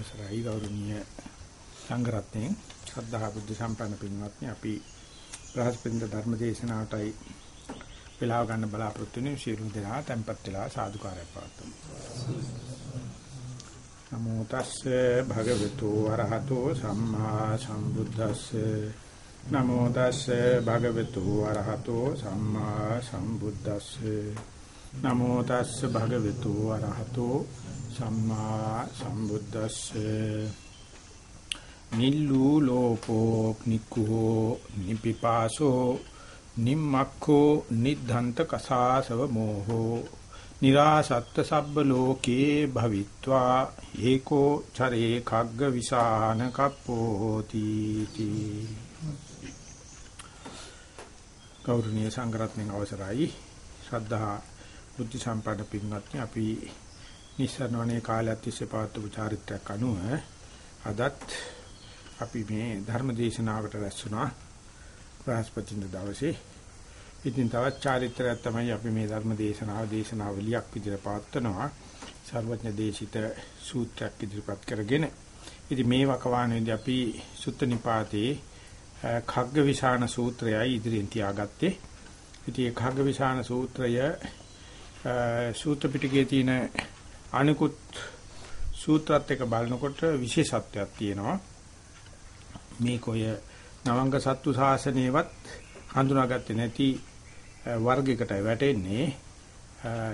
අවසරයි. ගෞරවනීය සංඝරත්නයේ ශ්‍රද්ධා බුද්ධ සම්පන්න පින්වත්නි අපි බ්‍රහස්පතින්ද ධර්ම දේශනාවටයි වෙලාව ගන්න බලාපොරොත්තු වෙන ශීරු දෙනා tempත් වෙලා සාදුකාරය පවතුමු. නමෝ තස්සේ භගවතු වරහතෝ සම්මා සම්බුද්දස්සේ. නමෝ තස්සේ භගවතු වරහතෝ සම්මා සම්බුද්දස්සේ. නමෝ තස්සේ භගවතු වරහතෝ සම්මා සම්බුද්දස්සේ නිල්ලු ලෝකෝ නික්ඛෝ නිපිපාසෝ නිම්මක්ඛෝ නිද්ධන්ත කසාසව මෝහෝ නිරාසත්ත සබ්බ ලෝකේ භවිත්වා ඒකෝ චරේ khagga විසාන කප්පෝති තී. ගෞරවනීය සංඝරත්නයේ අවසරයි. ශ්‍රද්ධා බුද්ධ සම්පන්න පින්වත්නි අපි නිස්සරණවනේ කාලයක් තිස්සේ පවත්වපු චාරිත්‍රාක් අනුව අදත් අපි මේ ධර්ම දේශනාවකට රැස්ුණා බ්‍රහස්පතින්ද දවසේ. ඉතින් තවත් චාරිත්‍රාක් තමයි අපි මේ ධර්ම දේශනාව දේශනාවලියක් විදිහට පවත්වනවා. සර්වඥ දේශිත සූත්‍රයක් ඉදිරිපත් කරගෙන. ඉතින් මේ වකවානුවේදී අපි සුත්ත නිපාතේ khaggavisana සූත්‍රයයි ඉදිරියෙන් තියාගත්තේ. ඉතින් මේ khaggavisana සූත්‍රය සූත්‍ර පිටකයේ තියෙන අනිකුත් සූත්‍රات එක බලනකොට විශේෂත්වයක් තියෙනවා. මේක ඔය නවංග සත්තු සාසනයේවත් හඳුනාගත්තේ නැති වර්ගයකට වැටෙන්නේ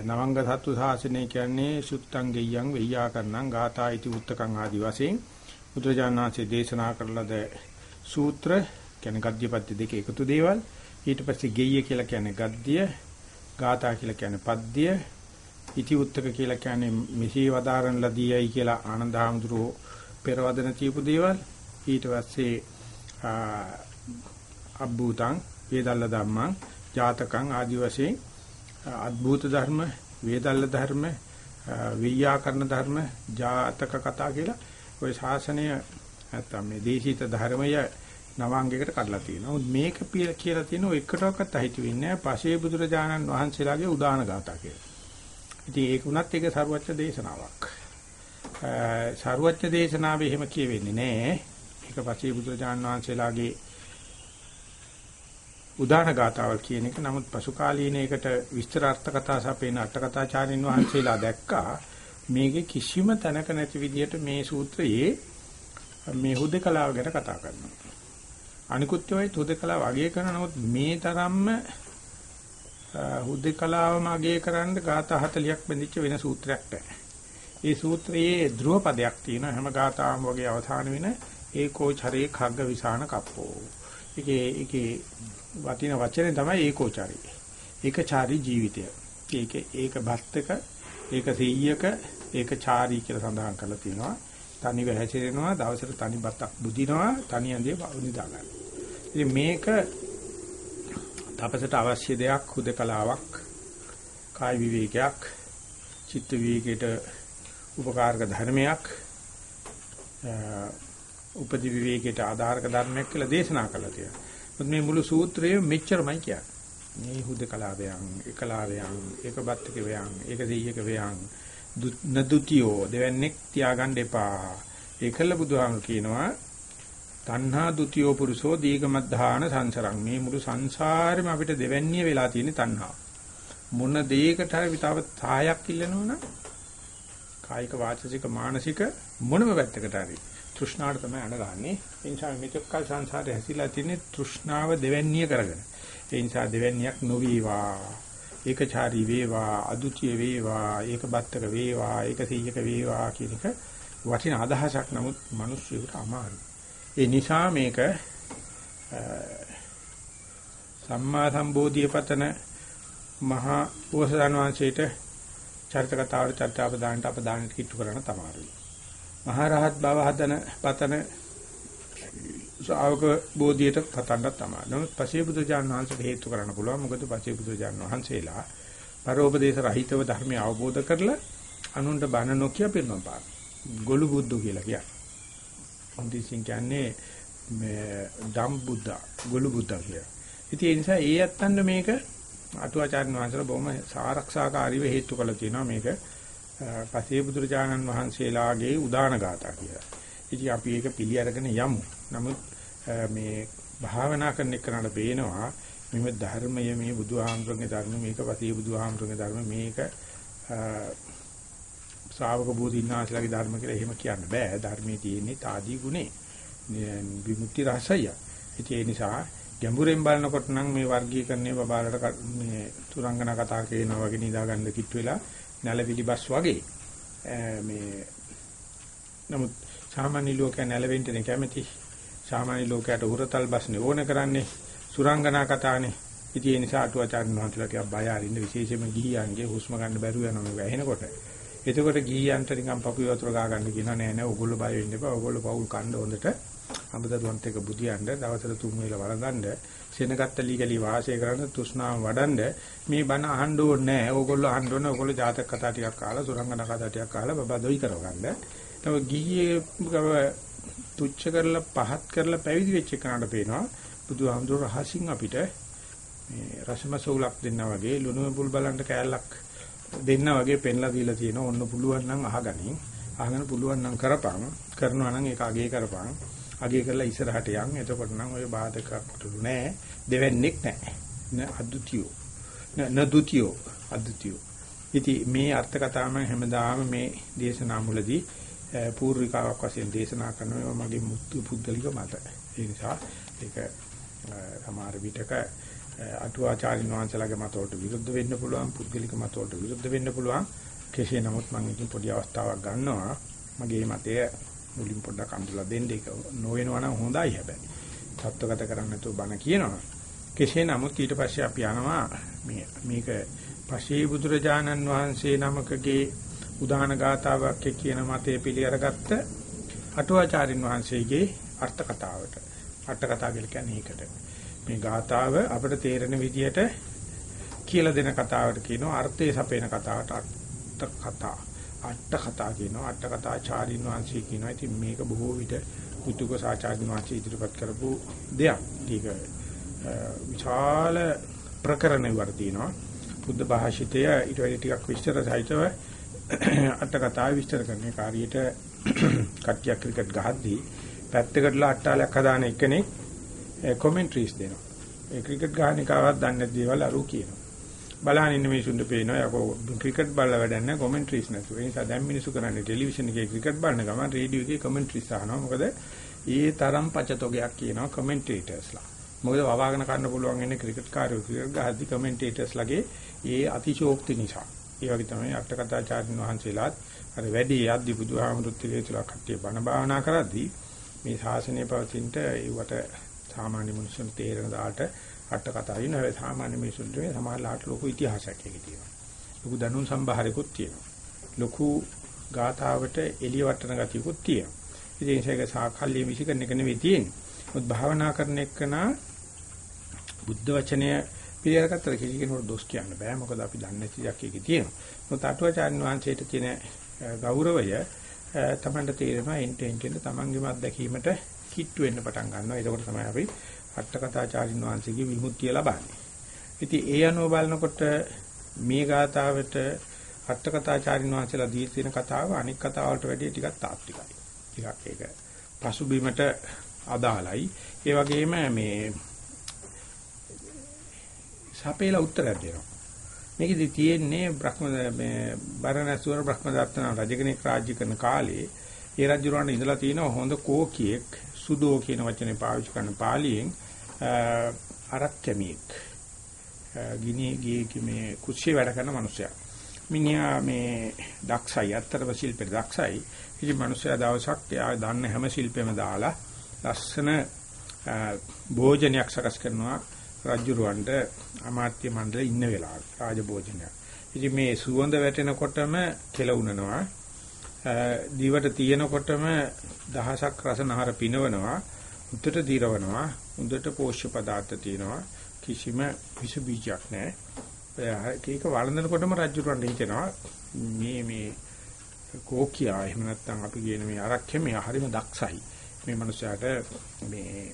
නවංග සත්තු සාසනය කියන්නේ සුත්තං ගෙය්‍යං වෙය්‍යා කරණං ගාථා इति උත්තකං ආදි වශයෙන් බුදුරජාණන්සේ දේශනා කරලද සූත්‍ර කියන්නේ ගද්‍යපද්‍ය දෙක එකතු දේවල් ඊට පස්සේ ගෙය්‍ය කියලා කියන්නේ ගද්‍ය ගාථා කියලා කියන්නේ පද්‍ය ඉති උත්තක කියලා කියන්නේ මෙසේ වදාරන ලදීයයි කියලා ආනන්දහාමුදුරුවෝ පෙරවදන කියපු දේවල් ඊට පස්සේ අබ්බූතං වේදල්ල ධම්මං ජාතකං ආදි වශයෙන් අද්භූත ධර්ම වේදල්ල ධර්ම විඤ්ඤාකරණ ධර්ම ජාතක කතා කියලා ওই ශාසනය නැත්තම් මේ දේශිත ධර්මය නවාංගයකට කඩලා තියෙනවා. මේක කියලා තියෙන එකටවත් අහිති වෙන්නේ නැහැ. පසේ බුදුරජාණන් වහන්සේලාගේ උදාන ගාථා කියලා. ඉතින් ඒක උනත් ඒක සරුවච්ච දේශනාවක්. සරුවච්ච දේශනාවේ එහෙම කියවෙන්නේ නැහැ. ඒක පස්සේ බුදුරජාණන් වහන්සේලාගේ උදාන ගාතාවල් කියන එක නමුත් පසු කාලීනයකට විස්තරාර්ථ කතා සපේන අට කතාචාරින් වහන්සේලා දැක්කා මේකේ කිසිම තැනක නැති විදිහට මේ සූත්‍රයේ මේ හුදකලාව ගැන කතා කරනවා. අනිකුත් ඒවායි හුදකලාව අගය කරන නමුත් මේ තරම්ම හුදකලාවම අගය කරන්න ગાථා 40ක් බඳිච්ච වෙන සූත්‍රයක් නැහැ. ඒ සූත්‍රයේ ධ්‍රුව පදයක් තියෙනවා හැම ગાතාවම වගේ අවසාන වෙන ඒකෝ චරේ khagga විසාන කප්පෝ. ඒකේ ඒකේ වටින වචනේ තමයි ඒකෝචාරී. ඒකචාරී ජීවිතය. ඒක ඒක භක්තක ඒක සීයක ඒකචාරී කියලා සඳහන් කරලා තියෙනවා. තනිව හැසිරෙනවා දවසට තනි බත්තක් බුදිනවා තනි ඇඳේ වුනිදා ගන්න. ඉතින් මේක තපසට අවශ්‍ය දෙයක් හුදකලාවක් කාය විවේකයක් චිත්ත විවේකයට උපකාරක ධර්මයක් උපදි විවේකයට ආධාරක ධර්මයක් කියලා දේශනා කළා තියෙනවා. මොකද මේ මුළු සූත්‍රයේ මෙච්චරමයි කියන්නේ. මේ හුදකලාවයන්, එකලාවයන්, ඒකබත්තික වයන්, ඒක දෙයක වයන්, නදුතියෝ දෙවන්නේක් තියාගන්න එපා. ඒකල බුදුහාම කියනවා තණ්හා ဒ ුතියෝ පුරුෂෝ දීගමද්ධාන සංසරං. මේ මුළු සංසාරෙම අපිට දෙවැන්නිය වෙලා තියෙන තණ්හා මොන දෙයකට හරි විතාව තායක් ඉල්ලනවනම් කායික වාචසික මානසික මොනම පැත්තකට හරි තෘෂ්ණාවට තමයි අඬගන්නේ. ඒ නිසා මෙතෙක්කල් සංසාරේ හැසිලා තියෙන තෘෂ්ණාව දෙවැන්නිය කරගෙන. ඒ නිසා දෙවැන්නියක් නොවේවා. ඒකචාරී වේවා අදුතිය වේවා ඒකබත්තක වේවා ඒකසීයක වේවා කියන එක වටින අදහසක්. නමුත් මිනිස්සුන්ට අමාරුයි. ඒ නිසා මේක සම්මා සම්බෝධිය පතන මහා බෝසතාණන් වහන්සේට චරිත කතාවට චර්චාපදානට අපදානට කිට්ටු කරන්න තමයි. මහා රහත් බව හදන පතන ශ්‍රාවක බෝධියට පතන්න තමයි. නමුත් පසේ බුදුජාණන් වහන්සේට හේතු කරන්න පුළුවන්. මොකද පසේ බුදුජාණන් වහන්සේලා පරෝපදේශ රහිතව ධර්මය අවබෝධ කරලා අනුන්ට බණ නොකිය පිරුණා පාන. ගොළු බුද්ධ කියලා කියන්නේ. ඉංග්‍රීසියෙන් කියන්නේ මේ ධම් බුද්ධ ගොළු බුද්ධ කියලා. ඉතින් ඒ නිසා ඒ යත්තන්න මේක අටුවාචාර්ය වහන්සේලා බොහොම සාරක්ෂාකාරීව හේතු කළා තියෙනවා මේක පසේ බුදුරජාණන් වහන්සේලාගේ උදාන ගාථා කියලා. ඉතින් අපි ඒක පිළි අරගෙන යමු. නමුත් මේ භාවනා කරන එකනට පේනවා මේ ධර්මය මේ බුදුහාමුදුරන්ගේ ධර්ම මේක පසේ බුදුහාමුදුරන්ගේ ධර්ම මේක ශ්‍රාවක බෝධින්නාසලගේ ධර්ම කියලා එහෙම කියන්න බෑ. ධර්මයේ තියෙන්නේ తాදී ගුණේ. විමුක්ති රසය. ඒ නිසා ගැඹුරෙන් බලනකොට නම් මේ වර්ගීකරණය බබාලට මේ තුරංගනා කතා කියනවා වගේ නිදා ගන්න කිට් වෙලා නැලවිලිබස් වගේ මේ නමුත් සාමාන්‍ය ලෝකයා නැලවෙන්න කැමති සාමාන්‍ය ලෝකයට උරතල් බස්නේ ඕන කරන්නේ සුරංගනා කතානේ ඉතින් ඒ නිසා අටුවාචාර්ය මහන්සලා කිය බය අරින්න විශේෂයෙන්ම ගිහියන්ගේ හුස්ම ගන්න බැරුව යනවා මේ වැහෙනකොට එතකොට ගිහියන්ට නිකන් පපුව වතුර ගා ගන්න කියනවා නෑ නෑ ඕගොල්ලෝ බය වෙන්න එපා. ඕගොල්ලෝ පවුල් කණ්ඩ හොඳට. අඹදරුවන්ට එක බුදියන්න දවසට තුන් වේල වළඳන්න සෙනගත්ත ලීගලි වාසය කරන තුෂ්ණාව වඩන්න. මේ බණ අහන්න ඕනේ නෑ. ඕගොල්ලෝ අහන්න ඕනේ ඕගොල්ලෝ ජාතක කතා ටිකක් අහලා සුරංගන කතා ටිකක් අහලා බබා දොයි කරවගන්න. තව ගිහියේ තුච්ච කරලා පහත් කරලා පැවිදි වෙච්ච කෙනාට පේනවා බුදුහාමුදුර රහසින් අපිට මේ රසමසූලක් දෙන්නා වගේ ලුණු බුල් බලන්න කෑල්ලක් දෙන්නා වගේ පෙන්ලා දීලා තියෙනවා. ඔන්න පුළුවන් නම් අහගනින්. අහගෙන පුළුවන් නම් කරපන්. කරනවා නම් ඒක අගේ කරපන්. අගේ කරලා ඉස්සරහට යන්. එතකොට නම් ඔය බාධකතුරු නෑ. දෙවන්නේක් නෑ. න අද්දුතියෝ. න නදුතියෝ අද්දුතියෝ. ඉතින් මේ අර්ථ කතාවම හැමදාම මේ දේශනා මුලදී පූර්විකාවක් වශයෙන් දේශනා කරනවා මගේ මුතු පුද්ගලික මත. ඒ නිසා ඒක සමහර විටක අටුවාචාරින් වහන්සේලාගේ මතවලට විරුද්ධ වෙන්න පුළුවන් පුද්ගලික මතවලට විරුද්ධ වෙන්න පුළුවන්. කෙසේ නමුත් මම ඉතින් පොඩි අවස්ථාවක් ගන්නවා. මගේ මතය මුලින් පොඩ්ඩක් අඳුලා දෙන්න. ඒක නොවෙනවා නම් හොඳයි හැබැයි. තත්ත්වගත කරන්න නැතුව බණ කියනවා. කෙසේ නමුත් ඊට පස්සේ අපි යනවා. මේ මේක පසේ බුදුරජාණන් වහන්සේ නමකගේ උදාන ගාතාවක් කියන මතය පිළිඅරගත්ත අටුවාචාරින් වහන්සේගේ අර්ථ කතාවට. අර්ථ කතාව කියලා කියන්නේ ඒකට. මේ ගාතාව අපිට තේරෙන විදිහට කියලා දෙන කතාවට කියනවා අර්ථය සපේන කතාවට අර්ථ කතා. අට්ඨ කතා කියනවා. අට්ඨ කතාචාරින් වහන්සේ කියනවා. ඉතින් මේක බොහෝ විට කුතුක සාචාර්ය වහන්සේ ඉදිරිපත් කරපු දෙයක්. ඒක විශාල ප්‍රකරණ වර්ධිනවා. බුද්ධ භාෂිතය ඊට වැඩි ටිකක් විස්තර සහිතව අට්ඨ කතාව විස්තර කරන කාර්යයට කට්ටියක් ක්‍රිකට් ගහද්දී පැත්තකටලා අට්ටාලයක් හදාන එකෙක් කමෙන්ටරිස් දෙනවා. ඒ ක්‍රිකට් ගහන එකවත් දන්නේ නැති දේවල් අරු කියනවා. බලහන් ඉන්න මිනිසුන්ට පේනවා යකෝ ක්‍රිකට් බලලා වැඩක් නැහැ කමෙන්ටරිස් නැතුව. ඒ නිසා දැන් මිනිසු කරන්නේ ටෙලිවිෂන් එකේ ක්‍රිකට් බලන ගමන් රේඩියෝ එකේ කමෙන්ටරිස් අහනවා. මොකද ඒ තරම් පචතොගයක් කියනවා කමෙන්ටේටර්ස්ලා. මොකද වවාගෙන කරන්න පුළුවන් ඉන්නේ ක්‍රිකට් කාර්යෝ ක්‍රිකට් ගහද්දි කමෙන්ටේටර්ස්ලාගේ ඒ අතිශෝක්ති නිසා. ඒ වගේ තමයි අටකථාචාර්යන් වහන්සේලාත් අර වැඩි යද්දි බුදුහාමුදුරුත් කියලා කට්ටිය බණ භාවනා කරද්දී මේ ශාසනය පවතිනට ඒවට සාමාන්‍ය මිනිස්සුන්ට තේරෙන දාට අට කතා වෙන හැබැයි සාමාන්‍ය මිනිස්සුන්ට මේ සමහරලාට ලොකු ඉතිහාසයක් එකේ තියෙනවා. ලොකු දැනුම් සම්භාරයකුත් තියෙනවා. ලොකු ගාථාවට එළිය වටන ගතියකුත් තියෙනවා. ඉතින් ඒක සාකල්ය විසිකරන එක නෙවෙයි තියෙන්නේ. මොකද භාවනා කරන එකන බුද්ධ වචනය පිළිඅරකට කිසි කෙනෙකුට දොස් කියන්න බෑ. මොකද අපි දන්නේ නැති දෙයක් එකේ තියෙනවා. මොකද අටුවාචාර්ය වංශයට තියෙන ගෞරවය තමන්ට තේරෙනවා එන්ට එන්ට තමන්ගේම අත්දැකීමට කිට්ටු වෙන්න පටන් ගන්නවා. ඒකෝට තමයි අපි අට්ඨකථාචාරින් වහන්සේගේ විමුක්තිය ලබන්නේ. ඉතින් ඒ අනුව බලනකොට මේ ගාතාවට අට්ඨකථාචාරින් වහන්සේලා දී තියෙන කතාව අනික් කතාවලට වැඩිය ටිකක් තාත්විකයි. ටිකක් ඒක පසුබිමට අදාළයි. ඒ වගේම මේ සපේලා උත්තරයක් දෙනවා. මේකෙදි තියෙන්නේ බ්‍රහ්ම මේ බරණැසුවර බ්‍රහ්මදත්තන රජ කෙනෙක් රාජ්‍ය කරන කාලේ ඒ රජුරවන්න ඉඳලා තියෙන හොඳ කෝකියෙක් සුදෝ කියන වචනේ පාවිච්චි කරන පාලියෙන් අරක්කමියෙක් ගිනි ගියේ මේ කුස්සිය වැඩ කරන මිනිසයා. මිනිහා මේ දක්ෂයි අත්තරව ශිල්පේ දක්ෂයි. ඉතින් මිනිසයා දවසක් එයා දන්න හැම ශිල්පෙම දාලා ලස්සන භෝජනයක් සකස් කරනවා රජුරවන්ට අමාත්‍ය මණ්ඩලෙ ඉන්න වෙලාවට රාජ භෝජනයක්. ඉතින් මේ සුවඳ වැටෙනකොටම කෙලුණනවා. දිවට තියෙනකොටම දහසක් රසනහර පිනවනවා උඩට දිරවනවා උඩට පෝෂ්‍ය පදාර්ථ තියෙනවා කිසිම විස බීජයක් නැහැ ඒක වළඳනකොටම රජුරන්ට හිතෙනවා මේ මේ කෝකියා එහෙම නැත්නම් අපි කියන මේ ආරක්ෂ්‍ය මේ හරිම දක්ෂයි මේ මනුස්සයාට මේ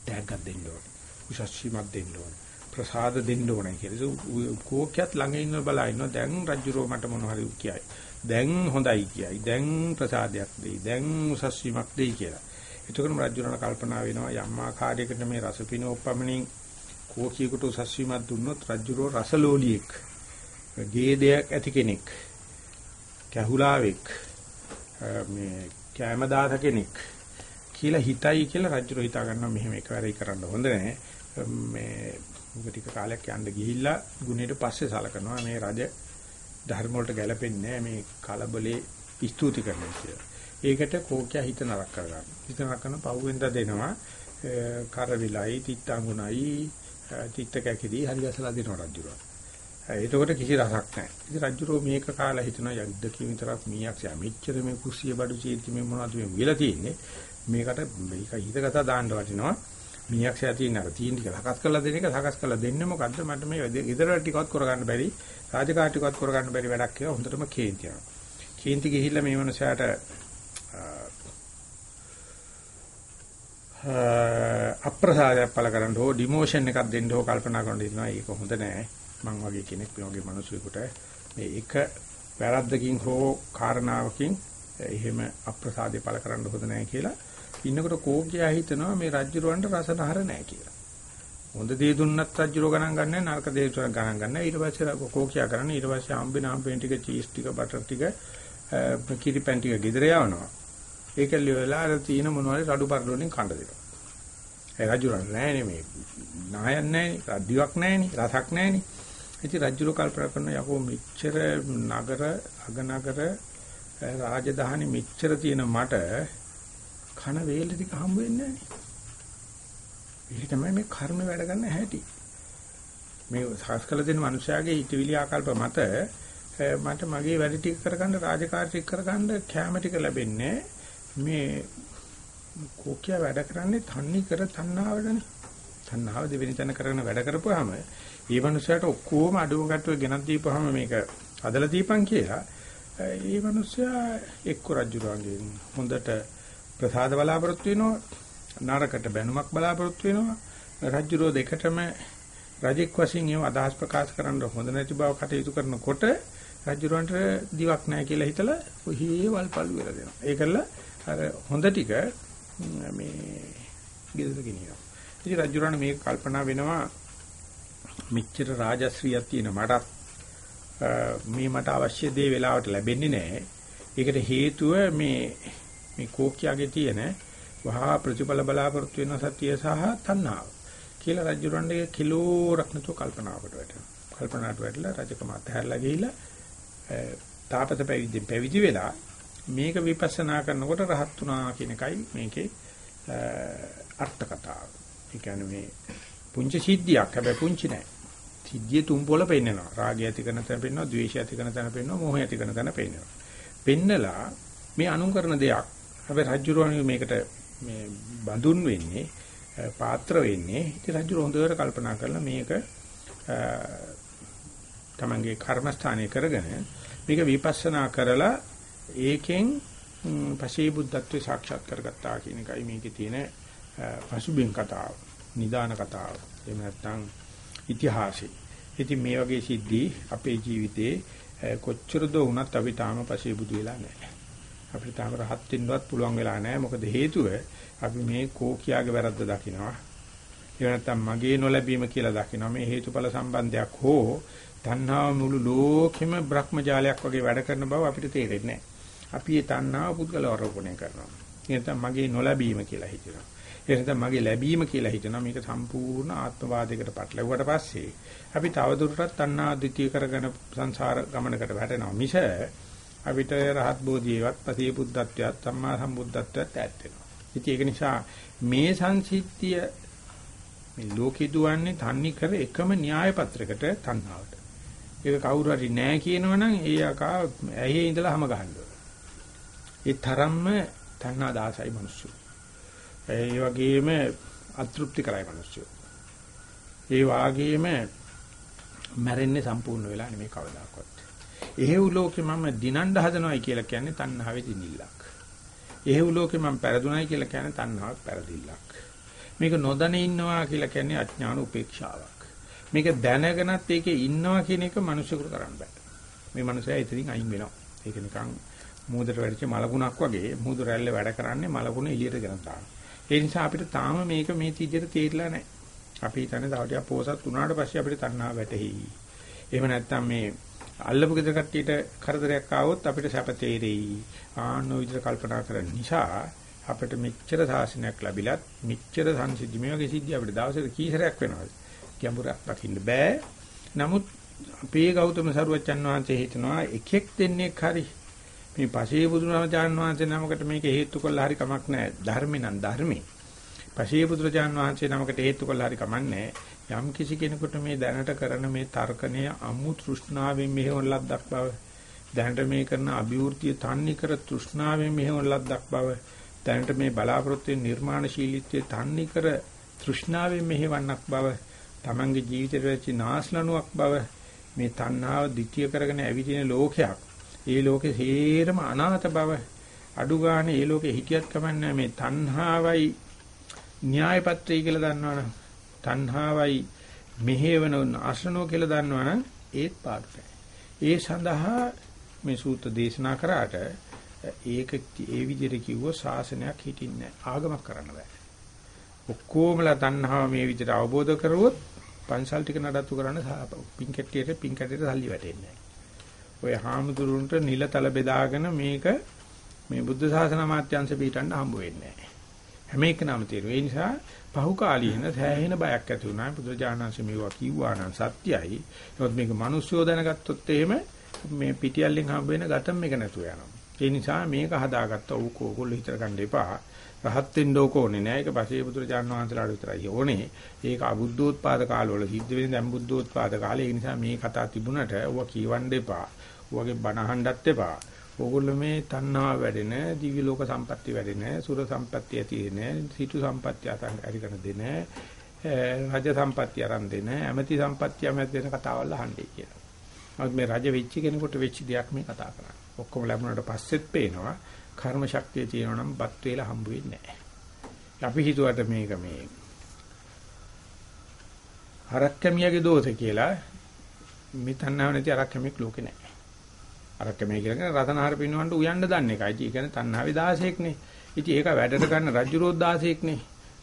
ටැග්ගක් දෙන්න ඕන උසස් සීමක් දෙන්න ඕන ප්‍රසාද දෙන්න ඕනේ කියලා. කෝකියත් ළඟ ඉන්න බලා ඉන්නවා දැන් රජුරෝ මට මොන හරි කියයි. දැන් හොඳයි කියයි. දැන් ප්‍රසාදයක් දෙයි. දැන් උසස් වීමක් දෙයි කියලා. එතකොටම රජුරණ කල්පනා වෙනවා යම් ආකාරයකට මේ රසපිනෝපමණින් කෝකියකට උසස් වීමක් දුන්නොත් රජුරෝ රසලෝලියෙක්. ගේදයක් ඇති කෙනෙක්. කැහුලාවෙක්. මේ කැමදාස කෙනෙක්. කියලා හිතයි කියලා රජුරෝ හිතා ගන්නවා මෙහෙම එකවරයි කරන්න හොඳ නැහැ. මේ මුග ටික කාලයක් යන්න ගිහිල්ලා ගුණයට පස්සේ සලකනවා මේ රජ ධර්ම වලට ගැලපෙන්නේ මේ කලබලේ ස්තුති කරනවා කියලා. ඒකට කෝකිය හිත නරක කරගන්න. හිත නරක කරන පහුවෙන්ද දෙනවා කරවිලයි තිත්තංගුණයි තිත්ත කැකිරි හරි ගැසලා දෙනවා රජුරෝ. එතකොට කිසි රසක් නැහැ. ඉතින් රජුරෝ මේක කාලා හිතනවා යද්ද කී විතරක් මීයක් යා මෙච්චර මේ කුස්සිය බඩු චීර්ති මේ මොනවද මේ විලා තියෙන්නේ. මේකට මේක හිතගත දාන්න වටිනවා. මීයක්ෂයා තියෙන අර තීන් ටික සකස් කරලා දෙන එක සකස් කරලා දෙන්නේ මොකද්ද මට මේ ගෙදර ටිකවත් කරගන්න බැරි රාජකාරී ටිකවත් කරගන්න බැරි වැඩක් කියලා හොඳටම කේන්ති යනවා. කේන්ති ගිහිල්ලා මේ මනුස්සයාට අප්‍රසාදයක් පළ කරන්න හෝ ඩිමෝෂන් එකක් දෙන්න හෝ කල්පනා කරන ඉන්නවා ඒක හොඳ නෑ. මං වගේ කෙනෙක් මේ වගේ මිනිසෙකුට මේ එක වැරද්දකින් හෝ කාරණාවකින් එහෙම අප්‍රසාදේ පළ කරන්න හොඳ නෑ කියලා ඉන්නකොට කෝකියා හිතනවා මේ රජ්ජුරවන්ට රසනහර නැහැ කියලා. හොඳ දේ දුන්නත් රජ්ජුරව ගණන් ගන්නෑ නරක දේ ගණන් ගන්නෑ. ඊට පස්සේ කෝකියා කරන්නේ ඊට පස්සේ හම්බෙන හම්බෙන ටික චීස් ටික බටර් ටික කිරිපැන් ටික ගෙදර යවනවා. ඒක ලියලා අර තියෙන මොනවාරි රඩු පරඩු වලින් කන්න දෙනවා. ඒ රජුරන් නෑනේ මේ නායන් නෑනේ රද්දියක් නෑනේ රසක් නෑනේ. ඉතින් රජුර කල්පනා කරන යකෝ මෙච්චර නගර අගනගර රාජධානි මෙච්චර තියෙන මට කන වේල ටික හම්බ වෙන්නේ නැහැ. ඒක තමයි මේ කර්ම වැඩ ගන්න හැටි. මේ සාස්කල දෙන මනුෂයාගේ හිතවිලි ආකල්ප මත මට මගේ වැඩ ටික කරගන්න රාජකාරී ටික කරගන්න කැම ටික ලැබෙන්නේ මේ කෝකිය වැඩ කරන්නේ තන්නේ කර තණ්හාවටනේ. තණ්හාව දෙවෙනි තැන කරගෙන වැඩ කරපුවාම ඒ මනුස්සයාට ඔක්කොම අඩුව ගැටුව ගෙනත් දීපුවාම මේක අදලා දීපන් කියලා ඒ මනුස්සයා එක්ක රජුරංගෙන් හොඳට ප්‍රසාද බලාපොරොත්තු වෙනවා නරකට බැනුමක් බලාපොරොත්තු වෙනවා. රජ්ජුරෝ දෙකටම රජෙක් වශයෙන් ඒව අදහස් ප්‍රකාශ කරන්න හොඳ නැති බව කටයුතු කරනකොට රජ්ජුරන්ට දිවක් නැහැ කියලා හිතලා ඔහේ වල්පල්ලු වෙලා දෙනවා. ඒකල අර හොඳ ටික මේ ගෙදර ගෙනියනවා. ඉතින් රජ්ජුරන් මේක කල්පනා වෙනවා මෙච්චර රාජශ්‍රියක් තියෙන මටත් මේ මට අවශ්‍ය දේ වෙලාවට ලැබෙන්නේ නැහැ. ඒකට හේතුව මේ මේ කෝකියාගේ තියෙන වහා ප්‍රතිඵල බලාපොරොත්තු වෙන සතිය සහ තණ්හාව කියලා රජුරන්ගේ කිලෝරක් නැතුව කල්පනාවකට වැටෙනවා. කල්පනාවට වැටලා රජකම අතහැරලා ගිහිලා තාපත පැවිදි පැවිදි වෙලා මේක විපස්සනා කරනකොට රහත් වුණා කියන එකයි මේකේ අර්ථ කතාව. ඒ කියන්නේ මේ පුංචි සිද්ධියක් හැබැයි පුංචි නෑ. සිද්ධිය තුන් පොළ පෙන්නනවා. රාගය ඇති කරන තැන පෙන්නනවා, ද්වේෂය ඇති කරන තැන පෙන්නනවා, මෝහය ඇති කරන තැන පෙන්නනවා. පෙන්නලා මේ අනුකරන දෙයක් හැබැයි රජුරවණි මේකට මේ බඳුන් වෙන්නේ පාත්‍ර වෙන්නේ ඉතින් රජු හොඳට කල්පනා කරලා මේක තමන්ගේ කර්මස්ථානය කරගෙන මේක විපස්සනා කරලා ඒකෙන් පසේ බුද්ධත්වේ සාක්ෂාත් කරගත්තා කියන එකයි මේකේ තියෙන පසුබිම් කතාව නිදාන කතාව එහෙම නැත්නම් ඉතිහාසය. ඉතින් මේ වගේ සිද්ධි අපේ ජීවිතේ කොච්චර දෝ වුණත් අපි තාම පසේ බුදු වෙලා නැහැ. අපිට තාම රහත් වෙන්නවත් පුළුවන් වෙලා නැහැ. මොකද හේතුව අපි මේ කෝකියාගේ වැරද්ද දකිනවා. ඒ නැත්තම් මගේ නොලැබීම කියලා දකිනවා. මේ හේතුඵල සම්බන්ධයක් හෝ තණ්හාව මුළු ලෝකෙම බ්‍රහ්මජාලයක් වගේ වැඩ කරන බව අපිට තේරෙන්නේ නැහැ. අපි ඒ තණ්හාව පුද්ගල ආරෝපණය කරනවා. ඒ නැත්තම් මගේ නොලැබීම කියලා හිතනවා. ඒ නැත්නම් මගේ ලැබීම කියලා හිතනවා මේක සම්පූර්ණ ආත්මවාදයකට පටලැවුවට පස්සේ අපි තවදුරටත් තණ්හා ද්විතීය කරගෙන සංසාර ගමනකට වැටෙනවා මිස අපිට රහත් බෝධියවත් පසේ බුද්ධත්වයට සම්මා සම්බුද්ධත්වයට ඈත් වෙනවා. ඉතින් ඒක නිසා මේ සංසිද්ධිය මේ ලෝකෙ දුවන්නේ තන්නේ කර එකම න්‍යාය පත්‍රයකට තණ්හාවට. ඒක කවුරු හරි නෑ කියනවනම් ඒ යකා ඇහි ඉඳලා හැම ගහනවා. ඒ තරම්ම තණ්හා දාසයි මිනිස්සු. ඒ වගේම අතෘප්ති කරයි මිනිස්සු. ඒ වාගේම මැරෙන්නේ සම්පූර්ණ වෙලා නෙමෙයි කවදාකවත්. එහෙව් ලෝකෙ මම දිනන්න හදනවයි කියලා කියන්නේ තණ්හාවේ දිනිල්ලක්. එහෙව් ලෝකෙ මම පෙරදුනයි කියලා කියන්නේ තණ්හාවක් පෙරදිල්ලක්. මේක නොදැන ඉන්නවා කියලා කියන්නේ අඥාන උපේක්ෂාවක්. මේක දැනගෙනත් ඒකේ ඉන්නවා කියන එක මිනිස්සුන්ට කරන්න බෑ. මේ මිනිස්සයා ඉතින් අයින් වෙනවා. ඒක නිකන් මූදට වැඩිච්ච මලකුණක් වගේ මූදු රැල්ල වැඩ කරන්නේ මලකුණ එළියට ගෙන තාම. ඒ නිසා අපිට තාම මේක මේ විදිහට තේරිලා නැහැ. අපි හිතන්නේ තව ටිකක් පෝසත් වුණාට පස්සේ අපිට තණ්හා වැටෙහි. එහෙම නැත්නම් මේ අල්ලපු ගෙදර කට්ටියට කරදරයක් ආවොත් අපිට සැප තේරෙයි. ආන්නෝ විදිහට කල්පනා කරන නිසා අපිට මෙච්චර සාසනයක් ලැබිලත් මෙච්චර සංසිද්ධි මේ වගේ සිද්ධි අපිට දවසට කීසරයක් වෙනවද? ගැඹුරක් දකින්න බෑ. නමුත් අපේ ගෞතම සරුවච්චන් වහන්සේ හිතනවා එකෙක් දෙන්නේ හරි මේ පසේ බුදුරජාණන් වහන්සේ නමකට මේක හේතු කළා හරි කමක් නැහැ. ධර්මේ නම් ධර්මේ. පසේ බුදුරජාණන් වහන්සේ නමකට හේතු කළා හරි කමක් නැහැ. යම් කිසි කෙනෙකුට මේ දැනට කරන මේ තර්කණය අමු තෘෂ්ණාවෙන් මෙහෙවලක් දක්වව දැනට මේ කරන අභිවෘද්ධිය තන්නේ කර තෘෂ්ණාවෙන් මෙහෙවලක් දක්වව දැනට මේ බලාපොරොත්තු නිර්මාණශීලීත්වයේ තන්නේ කර තෘෂ්ණාවෙන් මෙහෙවන්නක් බව තමන්ගේ ජීවිතයට වෙච්ච නාස්ලනුවක් බව මේ තණ්හාව ද්විතීය කරගෙන ඇවිදින ලෝකයක්. ඒ ලෝකේ හේරම අනාථ බව අඩු ගන්න ඒ ලෝකේ හිටියත් කමන්නේ මේ තණ්හාවයි න්‍යායපත්‍රය කියලා දන්නවනේ තණ්හාවයි මෙහෙවන ආශ්‍රනෝ කියලා දන්නවනම් ඒත් පාඩුයි. ඒ සඳහා මේ සූත්‍ර දේශනා කරාට ඒක ඒ විදිහට කිව්ව ශාසනයක් හිටින්නේ ආගමක් කරන්න බෑ. ඔක්කොමලා තණ්හාව මේ විදිහට අවබෝධ කරුවොත් පන්සල් ටික නඩත්තු කරන්න පින්කැට්ටියට පින්කැට්ටියට සල්ලි වැටෙන්නේ ඔය හාමුදුරුන්ට නිලතල බෙදාගෙන මේක මේ බුද්ධ ශාසන මාත්‍යංශ පිටන්න හම්බ වෙන්නේ නැහැ. හැම එකනම තේරුම්. ඒ නිසා පහුකාලීන සෑහෙන බයක් ඇති වුණා. බුදුජානනාංශ මේවා කිව්වා නම් සත්‍යයි. ඒවත් මේක මිනිස්සුયો දැනගත්තොත් එහෙම මේ පිටියල්ලෙන් හම්බ වෙන ගතම් මේක නැතුව යනවා. ඒ නිසා මේක හදාගත්ත ඌක ඕගොල්ලෝ හිතර ගන්න එපා. රහත් වෙන්න ඕකෝනේ නෑ. ඒක පසේ බුදුරජාණන් වහන්සේලාට විතරයි ඕනේ. ඒක අබුද්ධෝත්පාද කාලවල සිද්ධ වෙන දැන් බුද්ධෝත්පාද කාලේ. ඒ නිසා මේ කතා තිබුණට ඌව කියවන්න එපා. ඌවගේ බණ අහන්නත් එපා. ඕගොල්ලෝ මේ තණ්හාව වැඩෙන, දිව්‍ය ලෝක සම්පatti වැඩෙන, සුර සම්පatti ඇති වෙන, සිටු සම්පatti අතන් අරිකන දෙන, රජ සම්පatti අරන් දෙන, ඇමති සම්පatti ඇමති දෙන කතාවල් අහන්නේ කියලා. නමුත් මේ රජ වෙච්ච කෙනෙකුට වෙච්ච දෙයක් මේ කතා කරන්නේ. ඔක්කොම ලැබුණාට පස්සෙත් පේනවා කර්ම ශක්තිය තියෙනවා නම් බත් වේලා හම්බ වෙන්නේ නැහැ. අපි හිතුවට මේක මේ හරක්කමියගේ දෝෂ කියලා මේ තණ්හාව නැති අරක්කමියක් ලෝකේ නැහැ. අරක්කමිය කියලා රතනහර පිනවන්න උයන්න දන්නේ එකයි. ඒ කියන්නේ තණ්හාවේ 16ක්නේ. ඉතින් ඒක වැඩට ගන්න රජුරෝත් 16ක්නේ.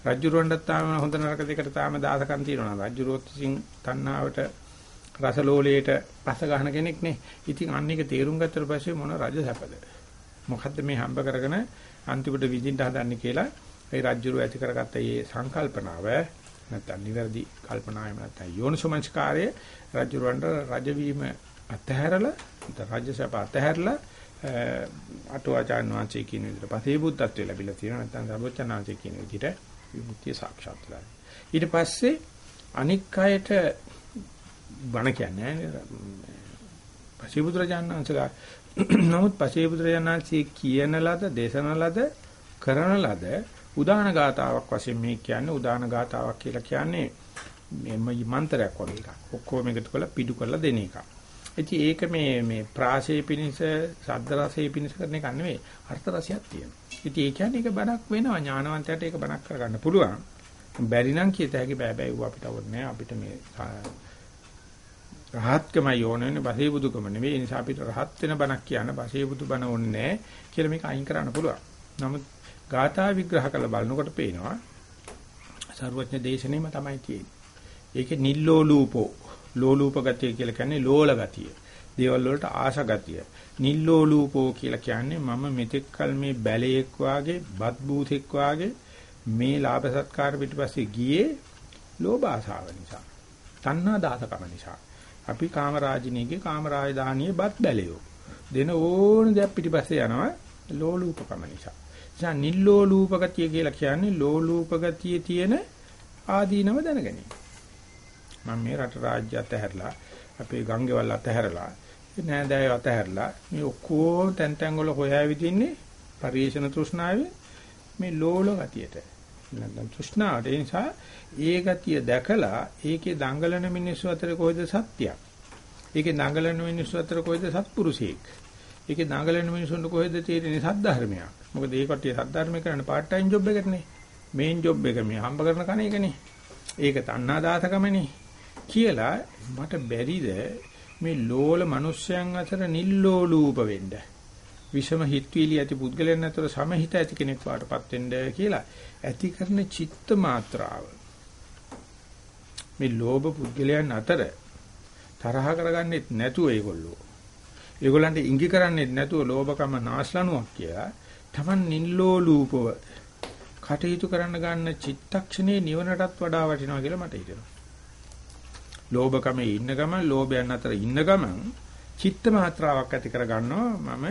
රජුරවණ්ඩත් තාම හොඳ නරක දෙකට තාම 16කන් තියෙනවා. රජුරෝත් විසින් තණ්හාවට රසලෝලයට පස ගන්න කෙනෙක්නේ. ඉතින් අන්න එක තේරුම් ගත්තට පස්සේ මොන රජ සැපද? මොකද්ද මේ හම්බ කරගෙන අන්තිමට විඳින්න හදන්නේ කියලා ඒ රජ්ජුරු ඇති කරගත්ත මේ සංකල්පනාව නැත්නම් නිවැරදි කල්පනාවම නැත්නම් යෝනිසෝමංස්කාරය රජ්ජුරවන්ට රජවීම අතහැරලා රාජ්‍යසභ අතහැරලා අටුවාචාන් වහන්සේ කියන විදිහට පසේ බුද්ධත්වයේ ලැබිලා තියෙනවා නැත්නම් සර්වචනාංශේ කියන විදිහට විමුක්තිය සාක්ෂාත් කරගන්න. ඊට පස්සේ අනික් අයට බණ කියන්නේ පසේ බුදුරජාණන් වහන්සේලා නමුත් පසේ බුදුරජාණන්සේ කියන ලද, දේශන ලද, කරන ලද උදාන ගාතාවක් වශයෙන් මේ කියන්නේ උදාන ගාතාවක් කියලා කියන්නේ මේ මන්ත්‍රයක් වගේ එකක්. ඔක්කොම එකතු කරලා පිටු කරලා දෙන එකක්. ඉතින් ඒක මේ මේ ප්‍රාසයේ පිනිස, සද්ද රසයේ පිනිස කරන එක නෙවෙයි. අර්ථ රසයක් තියෙනවා. ඉතින් ඒ කියන්නේ ඒක බණක් වෙනවා. ඥානවන්තයට ඒක බණක් කරගන්න පුළුවන්. බැරි නම් කියත හැකි බෑ බෑ ඌ අපිට ඕනේ අපිට මේ රහත්කමයි ඕනේ බසේ බුදුකම නෙවෙයි. ඒ නිසා අපිට රහත් වෙන බණක් කියන්න බසේ බුදු බණ ඕනේ නැහැ කියලා මේක අයින් කරන්න පුළුවන්. නමුත් ගාථා විග්‍රහ කරලා බලනකොට පේනවා සර්වඥ දේශනේම තමයි තියෙන්නේ. ඒකේ නිල්ලෝලූපෝ ලෝලූප ගතිය කියලා කියන්නේ ලෝල ගතිය. දේවල් වලට ආශ ගතිය. නිල්ලෝලූපෝ කියලා කියන්නේ මම මෙතෙක්කල් මේ බැලේක් වාගේ බත් බූතෙක් වාගේ මේ ලාභ සත්කාර පිටිපස්සේ ගියේ ලෝභ ආශාව නිසා. තණ්හා දාසකම නිසා. අපි කාමරාජිනීගේ කාමරාජධානියේ බත් බැලියෝ. දෙන ඕන දෙයක් පිටිපස්සේ යනවා ලෝලූපකම නිසා. නිසා නිල්ලෝලූපගතිය කියලා කියන්නේ ලෝලූපගතියේ තියෙන ආදීනව දැනගැනීම. මම මේ රට රාජ්‍ය අතහැරලා අපේ ගංගේවල් අතහැරලා නෑදෑය අතහැරලා මේ ඔක්කොම තැන් තැන් වල හොයා විදින්නේ පරිේශන තෘෂ්ණාවේ මේ ලෝල ගතියට. නැත්නම් තෘෂ්ණාවට ඒ නිසා ඒ ගතිය දැකලා ඒකේ දඟලන මිනිස්සු අතර කොහෙද සත්‍යයක්? ඒකේ දඟලන මිනිස්සු අතර කොහෙද සත්පුරුෂයෙක්? ඒකේ දඟලන මිනිස්සුන්ට කොහෙද තියෙන්නේ සද්ධර්මයක්? මොකද ඒ කට්ටිය සද්ධර්ම කරන part time job එකකනේ. මේන් job එක මේ හම්බ කරන කණ එකනේ. ඒක තණ්හා දාතකමනේ. කියලා මට බැරිද මේ ලෝල මිනිස්යන් අතර නිල්ලෝලූප වෙන්න. විෂම හිත්විලි ඇති පුද්ගලයන් අතර සමහිත ඇති කෙනෙක් වාටපත් වෙන්න කියලා ඇති කරන චිත්ත මාත්‍රාව. මේ ලෝභ පුද්ගලයන් අතර තරහ කරගන්නෙත් නැතුව ඒගොල්ලෝ. ඒගොල්ලන්ට ඉඟි කරන්නෙත් නැතුව ලෝභකම නාස්ලනුවක් කියලා Taman නිල්ලෝලූපව කටයුතු කරන්න ගන්න චිත්තක්ෂණේ නිවනටත් වඩා වටිනවා කියලා මට හිතෙනවා. ලෝභකමේ ඉන්න ගමන් ලෝභයන් අතර ඉන්න ගමන් චිත්ත මාත්‍රාවක් ඇති කර ගන්නවා මම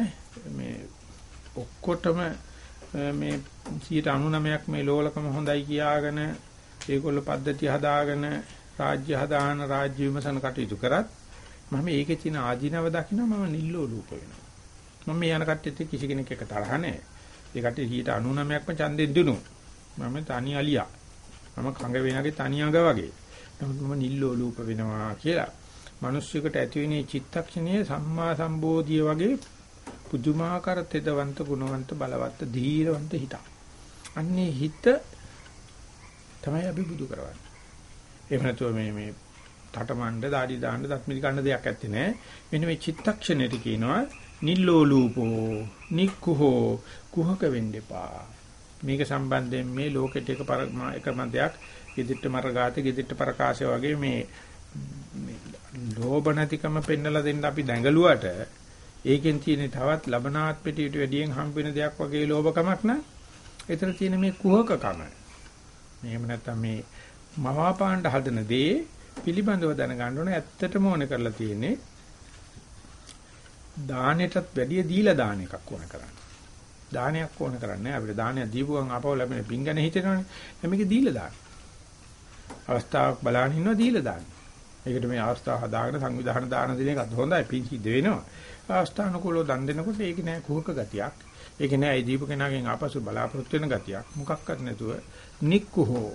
මේ ඔක්කොටම මේ 99ක් මේ ලෝලකම හොඳයි කියාගෙන ඒගොල්ලෝ පද්ධතිය හදාගෙන රාජ්‍ය හදාන රාජ්‍ය විමසන කටයුතු කරත් මම ඒකේ තියෙන ආධිනව දකින්න මම නිල්ලෝලූප වෙනවා. මම මේ යන කට්ටියත් කිසි කෙනෙක් එක තරහ නැහැ. ඒ කට්ටිය 99ක්ම ඡන්දෙන් දුනු. මම තනි අලියා. මම කඟ වෙනගේ තනි අඟ වගේ. නමුත් මම නිල්ලෝලූප වෙනවා කියලා. මිනිස්සුකට ඇති වෙන චිත්තක්ෂණයේ සම්මා සම්බෝධිය වගේ පුදුමාකාර තෙදවන්ත ගුණවන්ත බලවත් ධීරවන්ත හිත. අන්නේ හිත තමයි අපි බුදු කරවන්නේ. එහෙම නැතුව මේ මේ තටමඬ දාඩි දාන්න දත්මිලි ගන්න දෙයක් ඇත්තේ නෑ. මෙන්න මේ චිත්තක්ෂණයට කියනවා නිල්ලෝලූපෝ නික්කුහෝ කුහක වෙන්න එපා. මේක සම්බන්ධයෙන් මේ ලෝකෙට එක එකම දෙයක් gedਿੱට මරගාතේ gedਿੱට ප්‍රකාශය වගේ මේ ලෝභ නැතිකම පෙන්නලා දෙන්න අපි දැඟලුවට ඒකෙන් තියෙන තවත් ලබනාත් පිටියට වැඩියෙන් හම්බ වෙන දෙයක් වගේ ලෝභකමක් නෑ. ඒතර තියෙන මේ කුහකකම. මේව නැත්තම් මේ මවාපාණ්ඩ හදන දේ පිළිබඳව දැනගන්න ඕනේ ඇත්තටම ඕන කරලා තියෙන්නේ දානෙටත් වැඩිය දීලා දාන එකක් ඕන කරන්නේ. දානයක් ඕන කරන්නේ අපිට දානය දීපු ගමන් ආපහු ලැබෙන පිංගන හිතෙනවනේ. මේක දීලා දාන්න. අවස්ථාවක් බලන්න ඉන්නවා දීලා දාන්න. ඒකට මේ අවස්ථාව හදාගෙන සංවිධාන දාන දෙන එකත් හොඳයි පිංචි දෙවෙනවා. අවස්ථානුකූලව දන් දෙනකොට ඒක නෑ කුහක ගතියක්. ඒක නෑ ඒ දීප කෙනාගෙන් ආපසු බලාපොරොත්තු වෙන ගතියක්. මොකක්වත් නැතුව නික්කුහෝ.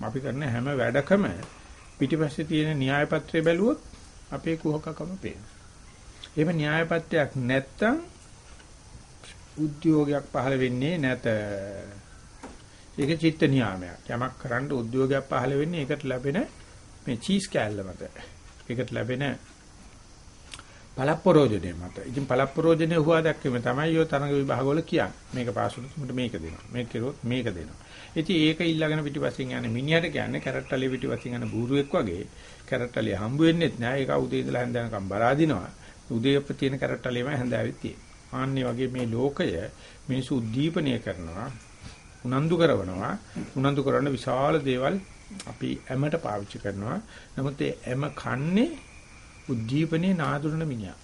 අපි කරන හැම වැඩකම පිටිපස්සේ තියෙන න්‍යාය පත්‍රය බැලුවොත් අපේ කුහකකම පේනවා. එහෙම න්‍යාය පත්‍රයක් නැත්තම් උද්‍යෝගයක් පහළ වෙන්නේ නැත. ඒක චිත්ත නියාමයක්. යමක් කරන්න උද්‍යෝගයක් පහළ වෙන්නේ ඒකට ලැබෙන මේ චීස් කෑල්ල මත. ඒකට ලැබෙන පලප්පරෝජනේ මත. ඉතින් පලප්පරෝජනේ හුවා දැක්කම තමයි ඔය තරඟ විභාග වල කියන්නේ. මේක පාස් වුණොත් මේක දෙනවා. මේක කෙරුවොත් මේක දෙනවා. ඉතින් ඒක ඊළඟන පිටිපස්සෙන් යන මිනිහට කියන්නේ කැරට්ටලිය පිටිපස්සෙන් යන බූරුවෙක් වගේ. කැරට්ටලිය හම්බ වෙන්නේත් නෑ. ඒක උදේ ඉඳලා හැන්දනකම් බලා දිනවා. උදේ අප තියෙන කැරට්ටලියම හැන්දාවෙත් තියෙනවා. ආන්නේ වගේ මේ ලෝකය මිනිසු උද්දීපනය කරනවා. උනන්දු කරනවා. උනන්දු කරන විශාල දේවල් අපි ඇමට පාවිච්චි කරනවා. නමුත් ඒ ඇම කන්නේ උද්දීපනේ නාදුරන මිනිහා.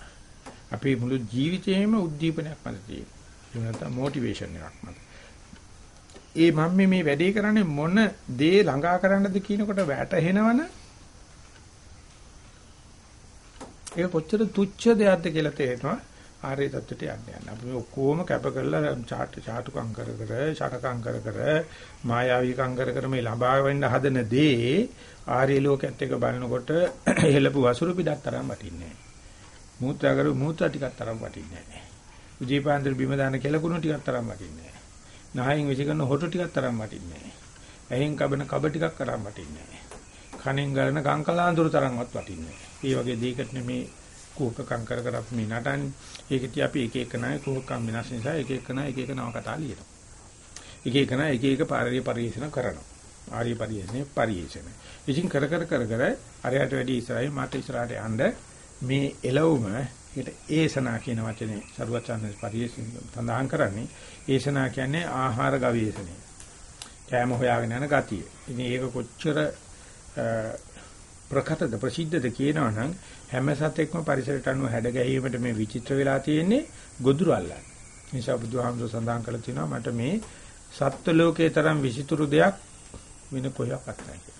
අපේ මුළු ජීවිතේම උද්දීපනයක් මත තියෙනවා. ඒ නැත්නම් මොටිවේෂන් එකක් මත. ඒ මම මේ වැඩේ කරන්නේ මොන දේ ළඟා කරන්නද කියනකොට වැටහෙනවනේ ඒක කොච්චර තුච්ච දෙයක්ද කියලා තේරෙනවා ආර්ය தත්ත්වයට යන්න යන්න. අපි ඔක්කොම කැප කරලා චාට් චාටුකම් කර කර, ෂටකම් කර කර, මායාවීකම් කර කර මේ ලබා වෙන්න හදන දේ ආර්ය ලෝකයේත් එක බලනකොට හෙලපු වසුරු පිටක් තරම් වටින්නේ නැහැ. මූත්‍රා කරු මූත්‍රා ටිකක් තරම් වටින්නේ නැහැ. උජීපාන්තර බිම දාන කෙලකුණු ටිකක් තරම් වටින්නේ නැහැ. නහයෙන් විසිකරන හොටු ටිකක් තරම් වටින්නේ නැහැ. ඇහෙන් කබන කබ ටිකක් තරම් වටින්නේ නැහැ. කනෙන් ගලන කංකලාඳුරු තරම්වත් වටින්නේ නැහැ. මේ වගේ දෙයකට මේ කුහකකම් කර කර අපි නටන්නේ. ඒකදී අපි එක එක නාය කුහකම් වෙනස් නිසා එක එක නාය එක එක නව කතා ලියනවා. එක එක නාය එක එක පාරේ පරිශන කරනවා. ආර්ය පරිශනේ පරිශන. ඉතින් කර කර කර කර අරයට වැඩි ඉස්සරහින් මාත ඉස්සරහට යන්න මේ එළවුම ඒකට ඒසනා කියන වචනේ සරුවචාන්දේ පරිශන සඳහන් කරන්නේ ඒසනා කියන්නේ ආහාර ගවේෂණය. කෑම හොයාගෙන යන ගතිය. ඉතින් ඒක කොච්චර ප්‍රකටද ප්‍රසිද්ධද කියනවනම් හැම සතෙක්ම පරිසරයට අනුව හැඩ ගැහිීමට මේ විචිත්‍ර වෙලා තියෙන්නේ ගොදුරු අල්ලන්න. නිසා බුදුහාමුදුර සඳහන් කළා තියෙනවා මට මේ සත්ත්ව ලෝකේ තරම් විචිතුරු දෙයක් වෙන කොහොක්වත් නැහැ.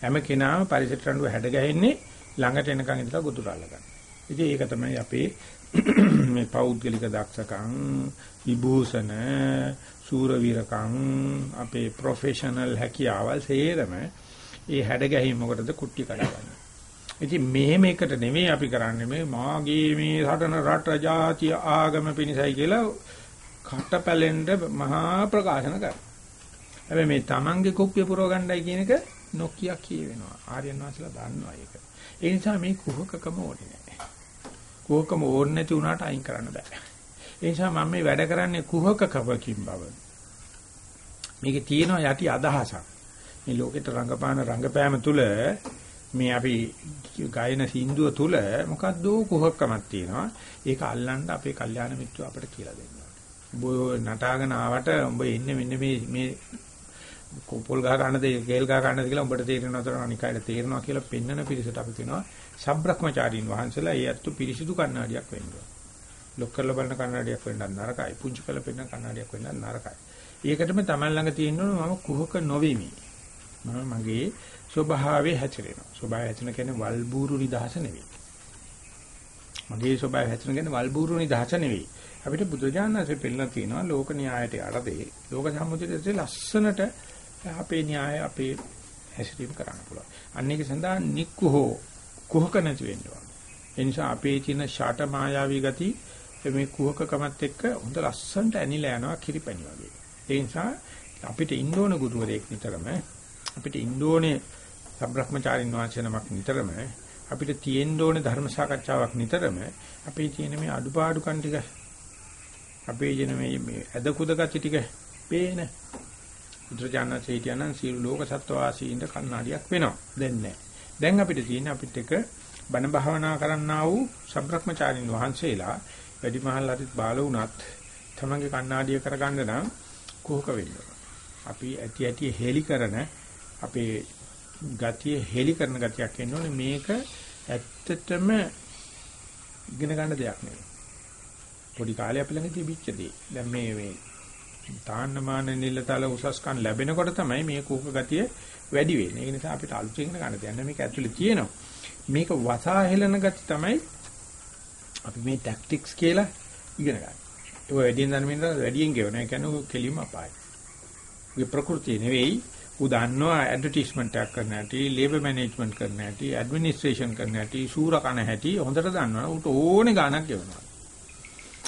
හැම කෙනාම පරිසරයට අනුව හැඩ ගැහෙන්නේ ළඟට එනකන් ඉඳලා ගොදුරු අල්ලගන්න. ඉතින් ඒක තමයි අපේ මේ පෞද්ගලික දක්ෂකම් විභූෂණ සූරවීරකම් අපේ ප්‍රොෆෙෂනල් හැකියාවල් සේරම ඒ හැඩ ගැහිම මොකටද කුට්ටි කඩාගන්න. ඉතින් මෙහෙම එකට නෙමෙයි අපි කරන්නේ මේ මාගේ මේ සටන රට ජාතිය ආගම පිණිසයි කියලා කටපැලෙන්න මහා ප්‍රකාශන කරනවා. හැබැයි මේ Tamange කුප්පිය පුරව ගන්නයි කියන එක නොකිය කියවෙනවා. ආර්යයන් වහන්සේලා දන්නවා ඒක. ඒ නිසා මේ කුහකකම ඕනේ නැහැ. කුහකම ඕනේ නැති වුණාට අයින් කරන්න බෑ. ඒ නිසා මම මේ වැඩ කරන්නේ කුහකකවකින් බව. මේකේ තියෙනවා යටි අදහසක්. මේ ලෝකෙට රංගපාන රංගපෑම තුල මේ අපි ගායන සින්දුව තුල මොකද්ද කුහකකමක් තියෙනවා. ඒක අල්ලන්න අපේ කල්යාණ මිත්‍රව අපිට කියලා දෙන්නවා. ඔබ නටාගෙන ආවට ඔබ ඉන්නේ මෙන්න මේ මේ කොපල් ගහ ගන්නද කේල් ගහ ගන්නද කියලා උඹට තේරෙනවතර අනිකයිට තේරෙනවා කියලා පෙන්වන පිරිසට අපි කියනවා සබ්‍රක්‍මචාරීන් වහන්සේලා ඒ අත්තු පිරිසිදු කන්නඩියක් වෙන්න ඕන. ලොක් කරලා බලන කන්නඩියක් වෙන්නත් නරකයි. පුංචි කරලා පෙන්වන කන්නඩියක් වෙන්නත් නරකයි. ඒකටම තමයි ළඟ තියෙනවා මම කුහක නොවෙමි. මම මගේ ස්වභාවයේ හැසිරෙනවා. ස්වභාවය හැසිරෙන කියන්නේ වල්බూరు නිදහස නෙවෙයි. මගේ ස්වභාවය හැසිරෙන කියන්නේ වල්බూరు නිදහස නෙවෙයි. අපිට බුදුජානනාංශය පෙන්නලා තියෙනවා ලෝක න්‍යායයට යටතේ ලෝක සම්මුතියේ ලස්සනට අපේ න්‍යාය අපේ හැසිරීම කරන්න පුළුවන්. අන්න ඒක සඳහා නික්කුහෝ කුහක නැති වෙන්න ඕන. ඒ නිසා අපේ තියෙන ෂාට මායාවී ගති මේ කුහකකමත් එක්ක හොඳ ලස්සනට ඇනිලා යනවා කිරිපැණි වගේ. ඒ නිසා අපිට ඉන්න ඕන ගුරුවරයෙක් නිතරම අපිට ඉන්න ඕනේ සබ්‍රහ්මචාරින් වහන්සේ නමක් නිතරම අපිට තියෙන්න ඕනේ ධර්ම සාකච්ඡාවක් නිතරම අපේ තියෙන මේ අඩුපාඩුකම් ටික. අපේ ජන මේ ඇද කුද ගති ටික පේන. බුදුරජාණන් සීටියනන් සියලු ලෝක සත්ව වාසීන්ට කන්නාඩියක් වෙනවා. දැන් නැහැ දැන් අපිට තියෙන අපිට එක බණ භාවනා කරන්නා වූ සබ්‍රක්‍මචාරින් වහන්සේලා වැඩිමහල් හරිත් බාල වුණත් තමන්ගේ කන්නාඩිය කරගන්න නම් කුහක වෙන්න අපි ඇති ඇති හෙලි කරන අපේ ගතිය හෙලි කරන ගතියක් එන්න ඕනේ මේක ඇත්තටම ඉගෙන ගන්න දෙයක් නෙවෙයි පොඩි කාලේ අපි ළඟ තිබිච්ච දේ. දැන් මේ මේ තාන්නමාන නිලතල උසස්කම් ලැබෙනකොට තමයි මේ කූක ගතිය වැඩි වෙන්නේ. ඒ නිසා අපිට අලුත් ඉගෙන ගන්න දෙයක් මේක ඇතුලේ තියෙනවා. මේක වසා හෙලන ගති තමයි අපි මේ ටැක්ටික්ස් කියලා ඉගෙන ගන්න. ඒක වැඩියෙන් දන්න මිනිහට වැඩියෙන් ගෙවන. ඒ කියන්නේ කෙලිම අපායි. ඒ ප්‍රകൃතිය නෙවෙයි ඌ දන්නවා ඇඩ්වර්ටයිස්මන්ට් එකක් කරන්න ඇති, ලේබර් මැනේජ්මන්ට් කරන්න ඇති, ඇඩ්මිනිස්ට්‍රේෂන් කරන්න ඇති, සූර කන හැටි හොඳට දන්නවා. ඌට ඕනේ ගාණක් ගෙවනවා.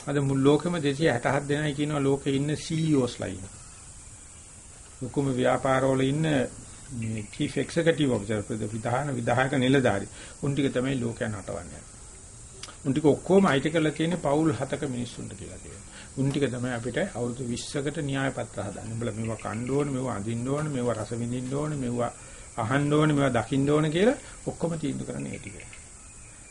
අද මුළු ලෝකෙම 267 දෙනයි කියනවා ලෝකේ ඉන්න CEOs ලා ඉන්න. ලොකුම ව්‍යාපාරවල ඉන්න මේ chief executive officer විධාන විධායක නිලධාරි. උන් ටික තමයි ලෝකයන් නටවන්නේ. උන් ටික ඔක්කොම අයිති කරලා තියෙන්නේ පවුල් හතක මිනිස්සුන්ට කියලා කියනවා. උන් ටික තමයි අපිට අවුරුදු 20කට න්‍යාය පත්‍ර හදන්න. උඹලා මේවා කන්න ඕනේ, මේවා අඳින්න ඕනේ, මේවා රස විඳින්න ඕනේ, මේවා අහන්න ඕනේ, මේවා දකින්න ඕනේ කියලා ඔක්කොම තීන්දුව කරන්නේ ඒ ටික.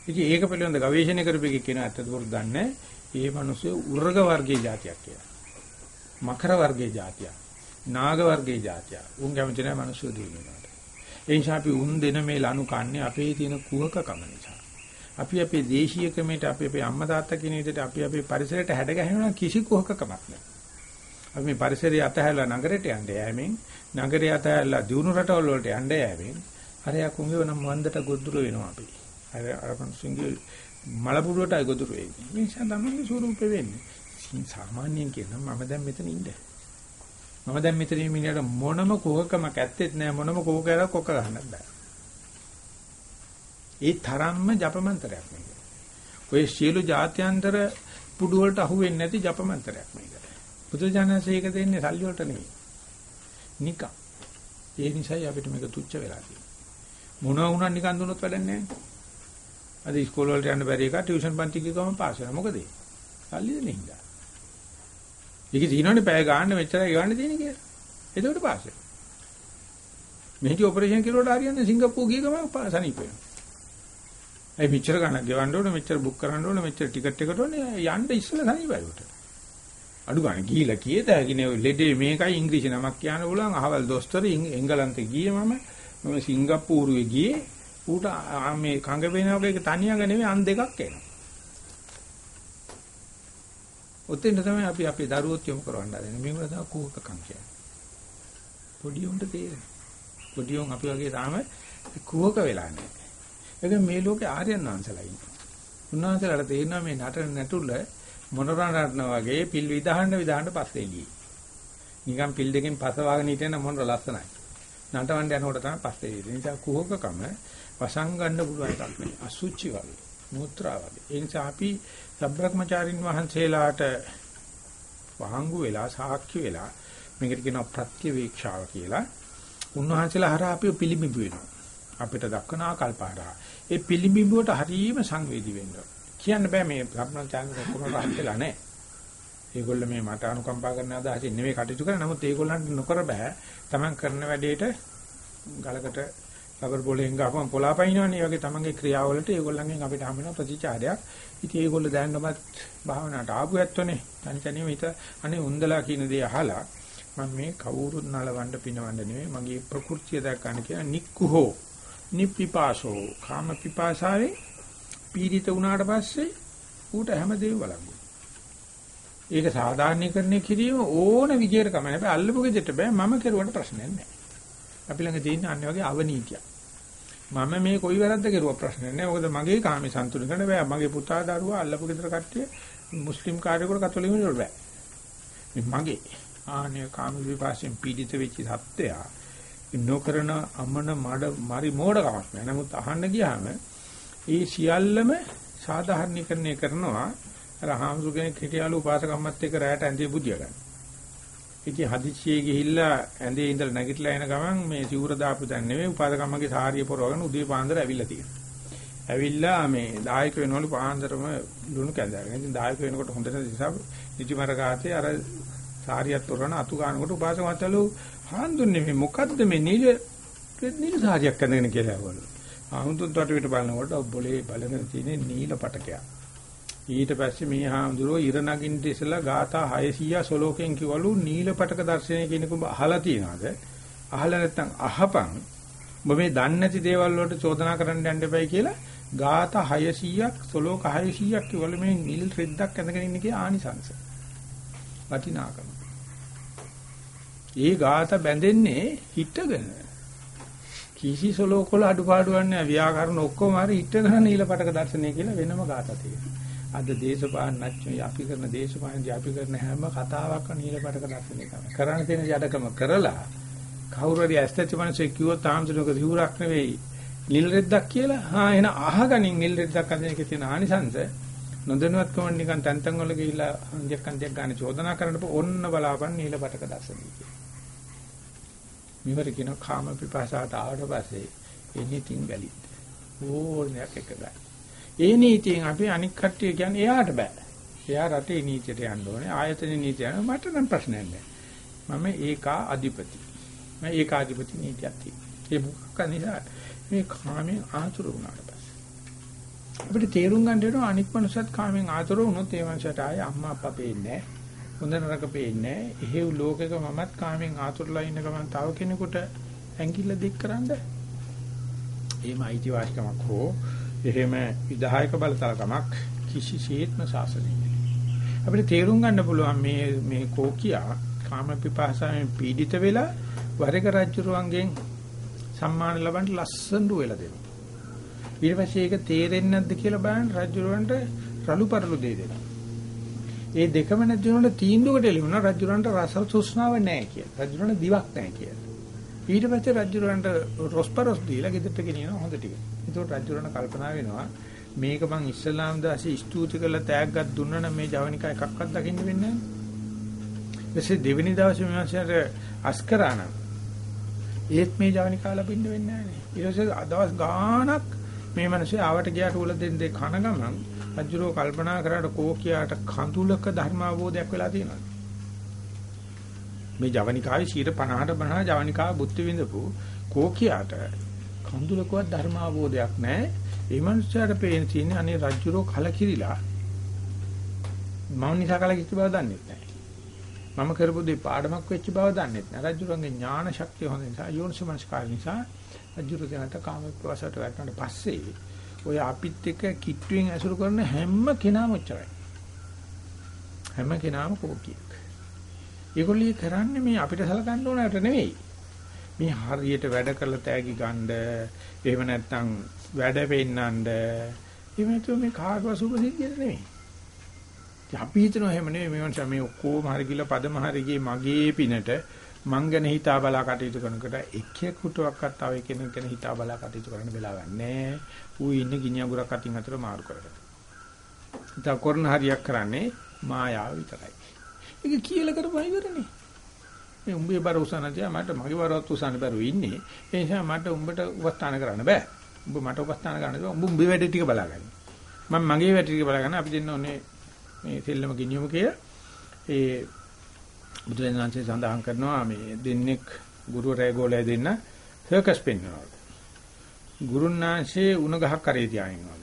ඉතින් ඒක පිළිබඳ ගවේෂණය කරපෙකේ කියන ඇත්තද වරු දන්නේ. මේ මිනිස්සු උර්ග වර්ගයේ જાතියක් කියලා. මකර වර්ගයේ જાතියක්. නාග වර්ගයේ જાතියක්. උන් කැමති නැහැ මිනිස්සු දිනනවාට. ඒ නිසා අපි උන් දෙන මේ ලනු කන්නේ අපේ තියෙන කුහක කමනේ. අපි අපේ දේශීය ක්‍රමයට අපි අපේ අම්මා තාත්තා කියන විදිහට අපි අපේ පරිසරයට හැඩ ගැහෙනවා කිසි කුහකකමක් නැහැ. අපි මේ පරිසරය අතහැරලා නගරයට යන්න යෑමෙන් නගරය අතහැරලා දියුණු රටවල් වලට යන්න යෑමෙන් අර යකුන්ගේ නම් වන්දට ගොදුරු වෙනවා අපි. අර අර මිනිස්සුන්ගේ මලපුරුවටයි ගොදුරු වෙන්නේ. මේ නිසා තමයි ස්වරූපෙ වෙන්නේ. සාමාන්‍යයෙන් කියනවා මම දැන් මෙතන ඉන්නේ. මම දැන් මෙතන මිනිහට මොනම කෝකකමක් ඇත්තෙත් නෑ මොනම කෝකයක් කොක ගන්නත් බෑ. ඒ තරම්ම ජපමන්ත්‍රයක් මේක. ඔය සියලු જાත්‍යන්තර පුඩු වලට අහු වෙන්නේ නැති ජපමන්ත්‍රයක් මේක. බුදුජානසී ඒක දෙන්නේ සල්ලි වලට නෙවෙයි. නිකන්. ඒ නිසායි අපිට මේක තුච්ච වෙලා තියෙන්නේ. මොනවා වුණා නිකන් දුනොත් වැඩක් නැහැ. අද ඉස්කෝල වලට යන්න බැරි එක ටියුෂන් පන්ති ගිහම පාස් වෙනවා. මොකද ඒ? සල්ලි දෙන්නේ හින්දා. ඒක දිනවනේ පැය ගන්න මෙච්චරයි ගන්න තියෙන්නේ කියලා. එතකොට පාස් වෙනවා. මෙහිදී ඔපරේෂන් කිරුවට හරියන්නේ සිංගප්පූ ගිය ගමන් සනීප වෙනවා. ඒ මෙච්චර ගන්න ගෙවන්න ඕනේ මෙච්චර බුක් කරන්න ඕනේ මෙච්චර ටිකට් එකට ඕනේ යන්න ඉස්සෙල්ලා සනීපයි උට. අඩු ගන්න ගිහිලා කීයද හැකිනේ ලෙඩේ මේකයි ඉංග්‍රීසි නමක් කියන්න පුළුවන් අහවල් දොස්තර එංගලන්තේ ගියේ මම මම සිංගප්පූරුවේ ගියේ ඌට මේ කඟ වෙන වගේ තනියඟ නෙවෙයි අන් දෙකක් එනවා. ඔතෙන් තමයි අපි අපේ දරුවොත් යොමු කරවන්න හදන්නේ. මේක තමයි කූකකම් කියන්නේ. පොඩි උන්ට තේරෙන. පොඩි උන් අපි වගේ තාම කූක වෙලා නැහැ. ඒක මේ ලෝකේ ආර්යයන් වහන්සලා ඉන්නවා. උන්වහන්සේලාට තේරෙනවා මේ නටන නැටුල මොනරණ නටනවා වගේ පිල් විදහන්න විදහන්න පස්සේ ගියේ. නිකන් පිල් දෙකෙන් පස වාගෙන හිටියන මොනර ලස්සනයි. නටවන්න යනකොට තමයි පස්සේ ඉන්නේ. ඒ නිසා කුහකකම වසන් ගන්න පුළුවන් එකක් නෙවෙයි. අසුචි වගේ, මූත්‍රා වගේ. ඒ නිසා අපි සබ්‍රක්‍මචාරින් වහන්සේලාට වහංගු වෙලා සාක්ෂි වෙලා මේකට කියනවා ප්‍රත්‍යවේක්ෂාව කියලා. උන්වහන්සේලා හරහා අපි පිළිඹු වෙනවා. අපිට දක්වන ආකල්පාරා. ඒ පිළිඹුවට හරීම සංවේදී වෙන්න කියන්න බෑ මේ සම්ප්‍රදාන ඔක්කොම රහත් වෙලා නැහැ. ඒගොල්ල මේ මට අනුකම්පා කරන අදහසින් නෙමෙයි කටයුතු කරන්නේ. නමුත් ඒගොල්ලන්ට නොකර බෑ. Taman කරන වැඩේට ගලකට රබර් බෝලෙන් ගහපම පොලාපයින්නවනේ. ඒ වගේ තමන්ගේ ක්‍රියාවලට ඒගොල්ලන්ගෙන් අපිට හම්බ වෙන ප්‍රතිචාරයක්. ඉතින් ඒගොල්ලෝ දැනනමත් භාවනාවට ආපු ඇත්තෝනේ. තනි තනියම හිත අනේ උන්දලා කියන දේ අහලා මම මේ කවුරුත් නලවන්න පිනවන්න නෙමෙයි මගේ ප්‍රകൃතිය දැක්කන්න කියන නික්කුහෝ නිප්පිපාසෝ කාම පිපාසාවේ පීඩිත වුණාට පස්සේ ඌට හැමදේම බලංගු. ඒක සාධාරණීකරණය කිරීම ඕන විදියට කම නැහැ. අල්ලපු ගෙදරට බෑ මම කෙරුවට ප්‍රශ්නයක් නැහැ. අපි ළඟ තියෙන අන්න වගේ අවනීතියක්. මම මේ කොයි වැරද්ද කෙරුවා ප්‍රශ්නයක් නැහැ. මොකද මගේ කාමේ සන්තුලන කරන්න බෑ. මගේ පුතා දරුවා අල්ලපු ගෙදර කට්ටිය මුස්ලිම් කාර්යකර කතෝලික වල බෑ. මේ මගේ ආනේ කාම විපාසයෙන් පීඩිත වෙච්ච සත්‍යය නොකරන අමන මඩ මරි මෝඩකමක් නෑ. නමුත් අහන්න ගියාම ඒ සියල්ලම සාධාරණීකරණය කරනවා අර හාමුදුර කෙනෙක් හිටියාලු උපාසකම්මත් එක්ක රැයට ඇඳේ බුදියා ගන්න. ඉතින් හදිස්සියේ ගිහිල්ලා ඇඳේ ඉඳලා නැගිටලා එන ගමන් මේ සිවුර දාපු දැන් නෙවෙයි උපාසකම්මගේ සාරිය පොරවගෙන උදේ පාන්දර ඇවිල්ලා තියෙනවා. ඇවිල්ලා මේ දායක වෙනවලු පාන්දරම ලුණු කැඳගෙන. ඉතින් දායක වෙනකොට හොඳට නිසා නිදිමර ගාතේ අර සාරියත් තොරන අතු ගන්නකොට උපාසක මතලු හාන්දුන්නේ මේ මොකද්ද මේ නිල නිල සාරියක් කඳගෙන කියලා ඇහුවලු. ආහුතුන් වට පිට බලනකොට බොලේ බලන තියෙන නිල පටකයක්. ඊට පස්සේ මේ හාමුදුරුවෝ ඉර නගින්න ඉස්සලා ગાථා 600 සලෝකෙන් කිවලු නිල පටක දර්ශනය කියනක අහලා තියනවාද? අහලා නැත්නම් අහපන්. ඔබ මේ දන්නේ නැති දේවල් වලට චෝදනා කරන්න යන්න එපයි කියලා ગાථා 600ක් සලෝක 600ක් කිවල මේ නිල් රෙද්දක් ඇඳගෙන ඉන්න කිය ආනිසංස. වටිනාකම. ඒ ગાත බැඳෙන්නේ හිටගෙන. කිසි සලෝකවල අඩුපාඩුවක් නැහැ. ව්‍යාකරණ ඔක්කොම හරි හිටගෙන නීලපටක දර්ශනය කියලා වෙනම ગાත තියෙනවා. අද දේශපාලනඥයෝ අපි කරන දේශපාලනදී අපි කරන හැම කතාවක්ම නීලපටක දර්ශනය කරනවා. කරන්න තියෙන යඩකම කරලා කවුරු හරි ඇස්තච්ච මිනිස්සු කිව්වොත් ආම්සුනක සිවුරක් නෙවෙයි නිල් රෙද්දක් කියලා. හා එන අහගනින් නිල් රෙද්දක් අඳින එකේ තියෙන ආනිසංශ නොදැනුවත්කම නිකන් තැන් තැන් වල ගිහිල්ලා අන්තියක් අන්තියක් ගන්න චෝදනා කරනකොට ඔන්න බලාපන් නීලපටක දර්ශනය කියලා. මෙවර කියන කාම පිපාසාවට ආවට පස්සේ anything valid. ඕනයක් එක ගන්න. ඒ නීතියෙන් අපි අනික් කට්ටිය කියන්නේ එයාට බෑ. එයා රටේ නීතියට යන්න ඕනේ. ආයතන නීතිය යන මට නම් ප්‍රශ්නයක් නෑ. මම ඒකා අධිපති. මම ඒකාධිපති නීතියක් තියෙනවා. ඒ මොකක් නිසා මේ කාමෙන් ආතුර වුණාට පස්සේ. අපිට තේරුම් ගන්න වෙනවා අනික් මනුස්සයත් කාමෙන් ආතුර වුණොත් ඒ මනුස්සයට ආයේ අම්මා අප්පා පේන්නේ නෑ. හොඳ නරක පේන්නේ නැහැ. එහෙව් ලෝකෙක මමත් කාමෙන් ආතුරලා ඉන්න ගමන් තව කෙනෙකුට ඇඟිල්ල දික් කරන්න. එහෙම අයිතිවාසිකමක් හෝ එහෙම විධායක බලතලකමක් කිසිසේත්ම සාසනෙන්නේ. අපිට තේරුම් ගන්න පුළුවන් මේ මේ කෝකියා කාම පිපාසයෙන් පීඩිත වෙලා වරක රජුරුවන්ගෙන් සම්මාන ලබන්න ලස්සනට වෙලා දෙනවා. ඊට පස්සේ ඒක තේරෙන්නේ නැද්ද කියලා බලන්න රජුරුවන්ට රළු පරළු දෙය දෙනවා. ඒ දෙකම නැති වුණාට තීන්දුවකට එළිවුණා රජුරන්ට රස තෘෂ්ණාව නැහැ කියලා. රජුරන්ට දිවක් නැහැ කියලා. ඊට පස්සේ රජුරන්ට රොස්පරොස් දීලා ගෙදරට ගෙනියන හොඳ ටික. ඒකට රජුරන්ට කල්පනා වෙනවා මේක මං ඉස්ලාම් දාසි ස්තුති කරලා තෑග්ගක් දුන්නා නම් මේ ජවනිකා එකක්වත් දකින්න වෙන්නේ නැහැ. ඊපස්සේ දෙවෙනි දවසේ මම අස්කරාන ඒත් මේ ජවනිකා ලැබින්න වෙන්නේ නැහැ නේ. ඊට පස්සේ දවස් ගාණක් මේ මිනිස්සේ ආවට ගියාට උල දෙන්න කන ගමන් රජුරෝ කල්පනා කරාට කෝකියාට කඳුලක ධර්මාවබෝධයක් වෙලා තියෙනවා. මේ ජවනිකාවේ 50ට 50 ජවනිකාව බුද්ධ විඳපු කෝකියාට කඳුලකවත් ධර්මාවබෝධයක් නැහැ. ඒ මනුස්සයාට පේන තියෙන්නේ අනේ රජුරෝ කලකිරිලා මම නිසා කලකිච්ච බව දන්නේ නැහැ. මම කරපු දේ පාඩමක් වෙච්ච බව දන්නේ නැහැ. රජුරන්ගේ ඥාන ශක්තිය හොඳ නිසා යෝනිසමස්කාර නිසා රජුරෝ දැනට කාම ප්‍රවාසයට වැටුණාට පස්සේ ඔය අපිත් එක්ක කිට්ටුවෙන් ඇසුරු කරන හැම කෙනාම ඔච්චරයි. හැම කෙනාම කෝකියෙක්. ඒගොල්ලෝ කරන්නේ මේ අපිට සලකන්න ඕනකට නෙවෙයි. මේ හරියට වැඩ කරලා තෑගි ගන්න එහෙම නැත්නම් වැඩ පෙන්නන්න එහෙම නැතුව මේ කාගව සුභසිද්ධියට නෙවෙයි. අපි හිතනවා එහෙම නෙවෙයි මේ මේ ඔක්කොම හරි කියලා පදම හරි ගියේ මගේ පිනට මං ගැන හිතා බලා කටයුතු කරනකොට එකෙකුටවත් තව කෙනෙක් ගැන හිතා බලා කටයුතු කරන්න වෙලාවක් නැහැ. ඌ ඉන්නේ ගිනි අඟුරක් අතින් අතට මාරු කරගෙන. ඉතින් කරන හරියක් කරන්නේ මායාව විතරයි. ඒක කියලා කරපුවා ඉවරනේ. මේ උඹේ බර උසන තියා මට මගේ බරවත් උසන්න බැරුව ඉන්නේ. ඒ නිසා මට උඹට උපස්ථාන කරන්න බෑ. උඹ මට උපස්ථාන කරන්න බෑ. උඹ උඹේ වැඩ ටික බලාගන්න. මම මගේ වැඩ ටික බලාගන්න අපි දෙන්න ඕනේ මේ සෙල්ලම ගෙනියමු කියලා. ඒ බුදුරජාණන්සේ සඳහන් කරනවා මේ දෙන්නෙක් ගුරුවරයා ගෝලයා දෙන්න සර්කස් පෙන්වනවා. ගුරුන්නාංශේ උණ ගහක් කරේ තියා ඉන්නවා.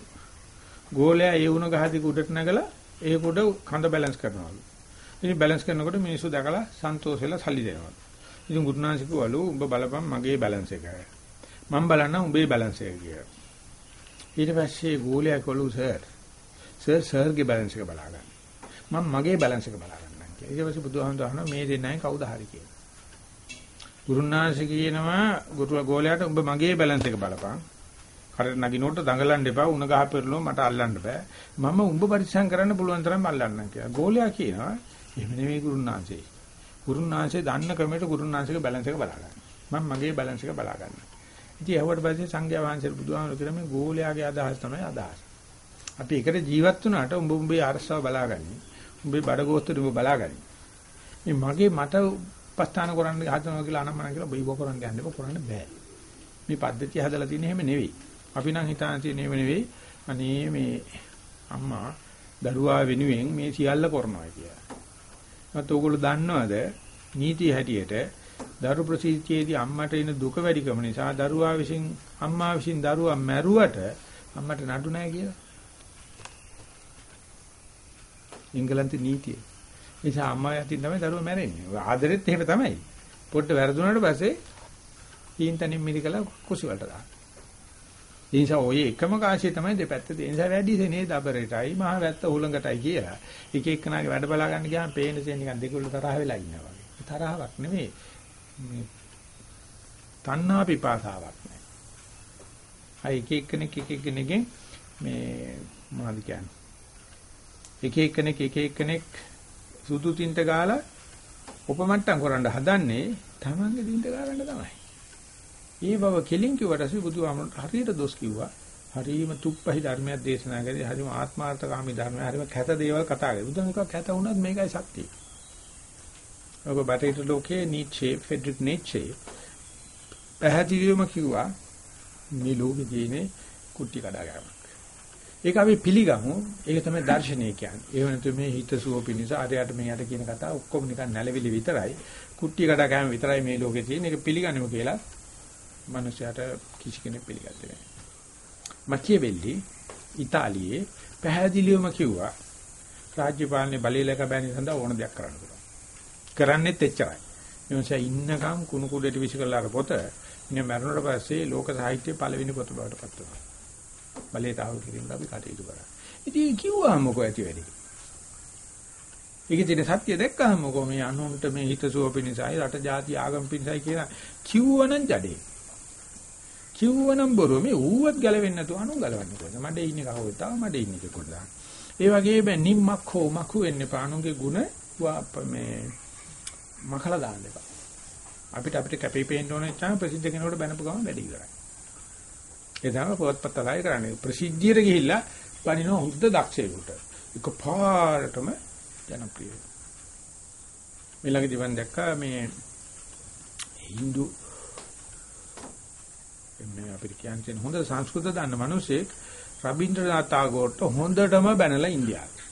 ගෝලයා ඒ උණ ගහ දිග උඩට නැගලා ඒක උඩ කඳ බැලන්ස් කරනවලු. ඉතින් බැලන්ස් කරනකොට මිනිස්සු දැකලා සන්තෝෂ වෙලා සල්ලි දෙනවලු. ඉතින් ගුරුනාංශ කිව්වලු උඹ බලපන් මගේ බැලන්ස් එක. මම බලන්න උඹේ බැලන්ස් එක කියලා. ඊට පස්සේ ගෝලයා කළු සර් සර් සර්ගේ බැලන්ස් එක බලා ගන්න. මම මගේ බැලන්ස් එක බලා ගන්නම් කියලා. ඊට පස්සේ බුදුහාමුදුරුවෝ අහනවා මේ දෙන්නයි කවුද හරි කියලා. ගුරුනාංශ කියනවා ගුරු ගෝලයාට උඹ මගේ බැලන්ස් එක බලපන්. කරට නගිනකොට දඟලන්න එපා උණ ගහ පෙරලුව මට අල්ලන්න බෑ. මම උඹ පරිස්සම් කරන්න පුළුවන් තරම් අල්ලන්නම් කියලා. ගෝලයා කියනවා එහෙම නෙවෙයි ගුරුනාංශේ. ගුරුනාංශේ දන්න ක්‍රමයට ගුරුනාංශික බැලන්ස් එක බලා ගන්න. මම මගේ බැලන්ස් එක බලා ගන්න. ඉතින් ඇහුවට පස්සේ සංඝයා වහන්සේ බුදුහාමුදුරු කියන මේ ගෝලයාගේ අදහස් තමයි අදහස. අපි එකට ජීවත් වුණාට උඹ උඹේ අරසාව බලාගනි. උඹේ බඩගෝස්තර උඹ බලාගනි. මේ මගේ මට උපස්ථාන කරන්න හදනවා කියලා අනම්මන කියලා බයිබෝ කරන්න යන්න එපා කරන්න බෑ. මේ පද්ධතිය හදලා තියෙන්නේ එහෙම නෙවෙයි. අපි නම් හිතාන තියෙන්නේ එහෙම නෙවෙයි. අනේ මේ අම්මා දරුවා වෙනුවෙන් මේ සියල්ල කරනවා කියලා. මත ඕගොල්ලෝ දන්නවද නීතිය හැටියට දරු ප්‍රසීතියේදී අම්මට එන දුක වැඩිකම නිසා දරුවා විසින් අම්මා විසින් දරුවා මැරුවට අම්මට නඩු නැහැ කියලා. ඉංගලන්තේ නීතිය. ඒ නිසා අම්මා යටින් තමයි දරුවා මැරෙන්නේ. ආදරෙත් එහෙම තමයි. පොඩ්ඩ වැරදුනාට පස්සේ ඊන්තනින් මිරිකලා කුසි වලට දාන්න. ඒ නිසා ඔය එකම කාසිය තමයි දෙපැත්ත තියෙන. ඒ නිසා වැඩි සෙනේ දබරටයි මහ වැත්ත උලඟටයි කියලා. එක එක්කනාගේ වැඩ බලා ගන්න ගියාම පේන සෙන් නිකන් දෙකුළු තරහ වෙලා ඉන්නවා වගේ. තරහවක් නෙමෙයි. මේ තණ්හා පිපාසාවක් නෑ. අය එක එක්කෙනෙක් එක එක්කෙනෙක්ගෙන් මේ මොනවද කියන්නේ? එක එක්කෙනෙක් එක එක්කෙනෙක් සුදු තින්ට ගාලා උපමට්ටම් කරන්න හදන්නේ තමන්ගේ තින්ට ගාගන්න තමයි. ඒ බව කෙලින් කිව්වට පස්සේ බුදුහාමුදුරට හරියට දොස් කිව්වා. හරිම තුප්පහි ධර්මයක් දේශනා කරේ. හරිම ආත්මාර්ථකාමී ධර්මයක්. හරිම කැත දේවල් කතා කරේ. බුදුන් කිව්වා කැත වුණත් මේකයි සත්‍යය. ඔබ බටහිර ලෝකයේ නීචේ, ෆෙඩරික් නීචේ පැහැදිලිවම කිව්වා මේ ලෝකේ තියෙන්නේ කුටි කඩාගෑමක්. ඒක අපි පිළිගමු. ඒක තමයි දර්ශනය කියන්නේ. ඒ වෙනතු මේ හිත සුව පිණිස ආරයට මෙයට කියන කතාව ඔක්කොම නිකන් නැලවිලි විතරයි. කුටි කඩාගෑම විතරයි මේ ලෝකේ තියෙන. ඒක පිළිගන්නම කියලා මිනිසයාට කිසි කෙනෙක් පිළිගත්තේ නැහැ. මැකියවෙල්ලි ඉතාලියේ පැහැදිලිවම කිව්වා රාජ්‍ය පාලනේ බලය ලක බැනි සඳහා ඕන දෙයක් කරන්න පුළුවන්. කරන්නේත් එච්චරයි. මිනිසා ඉන්නකම් කුණු කුඩේට විශ්කලා අර පොත ඉන්නේ මරණයට පස්සේ ලෝක සාහිත්‍යයේ පළවෙනි පොත බවට පත් වුණා. බලේ තාවු කිරීමට අපි කටයුතු කරා. ඉතින් කිව්වම මොකෝ ඇති වැඩි. ඒකේ තියෙන සත්‍ය දැක්කම මොකෝ මේ අනුන්ට මේ හිතසුව පිණිසයි රට ජාති ආගම් පිණිසයි කියලා කිව්වනම් ජඩේ. කිව්වනම් බොරු මේ ඌවත් ගැලවෙන්නේ නැතුව අනුන් ගලවන්නේ කොහොමද? මඩේ ඉන්නේ කවුද? තව මඩේ ඉන්නේ කොහොමද? ඒ වගේම නිම්මක්ඛෝ මකු වෙන්නේ පානුගේ ಗುಣ මේ මකලා දාන්න එපා. අපිට අපිට කැපී පේන්න ඕන නැත්නම් ප්‍රසිද්ධ කෙනෙකුට බැනපු ගමන් වැඩි ඉවරයි. ඒ තමයි පොත්පත්ලයි කරන්නේ. ප්‍රසිද්ධියට ගිහිල්ලා බනින හුද්ද දක්ෂයෙකුට. එක පාරටම ජනප්‍රියයි. මෙලඟදී මම දැක්කා මේ Hindu මේ අපිට කියන්නේ හොඳ සංස්කෘත දන්න මිනිසෙක් රබින්ද්‍රනාත් tagore හොඳටම බැනලා ඉන්දියාවේ.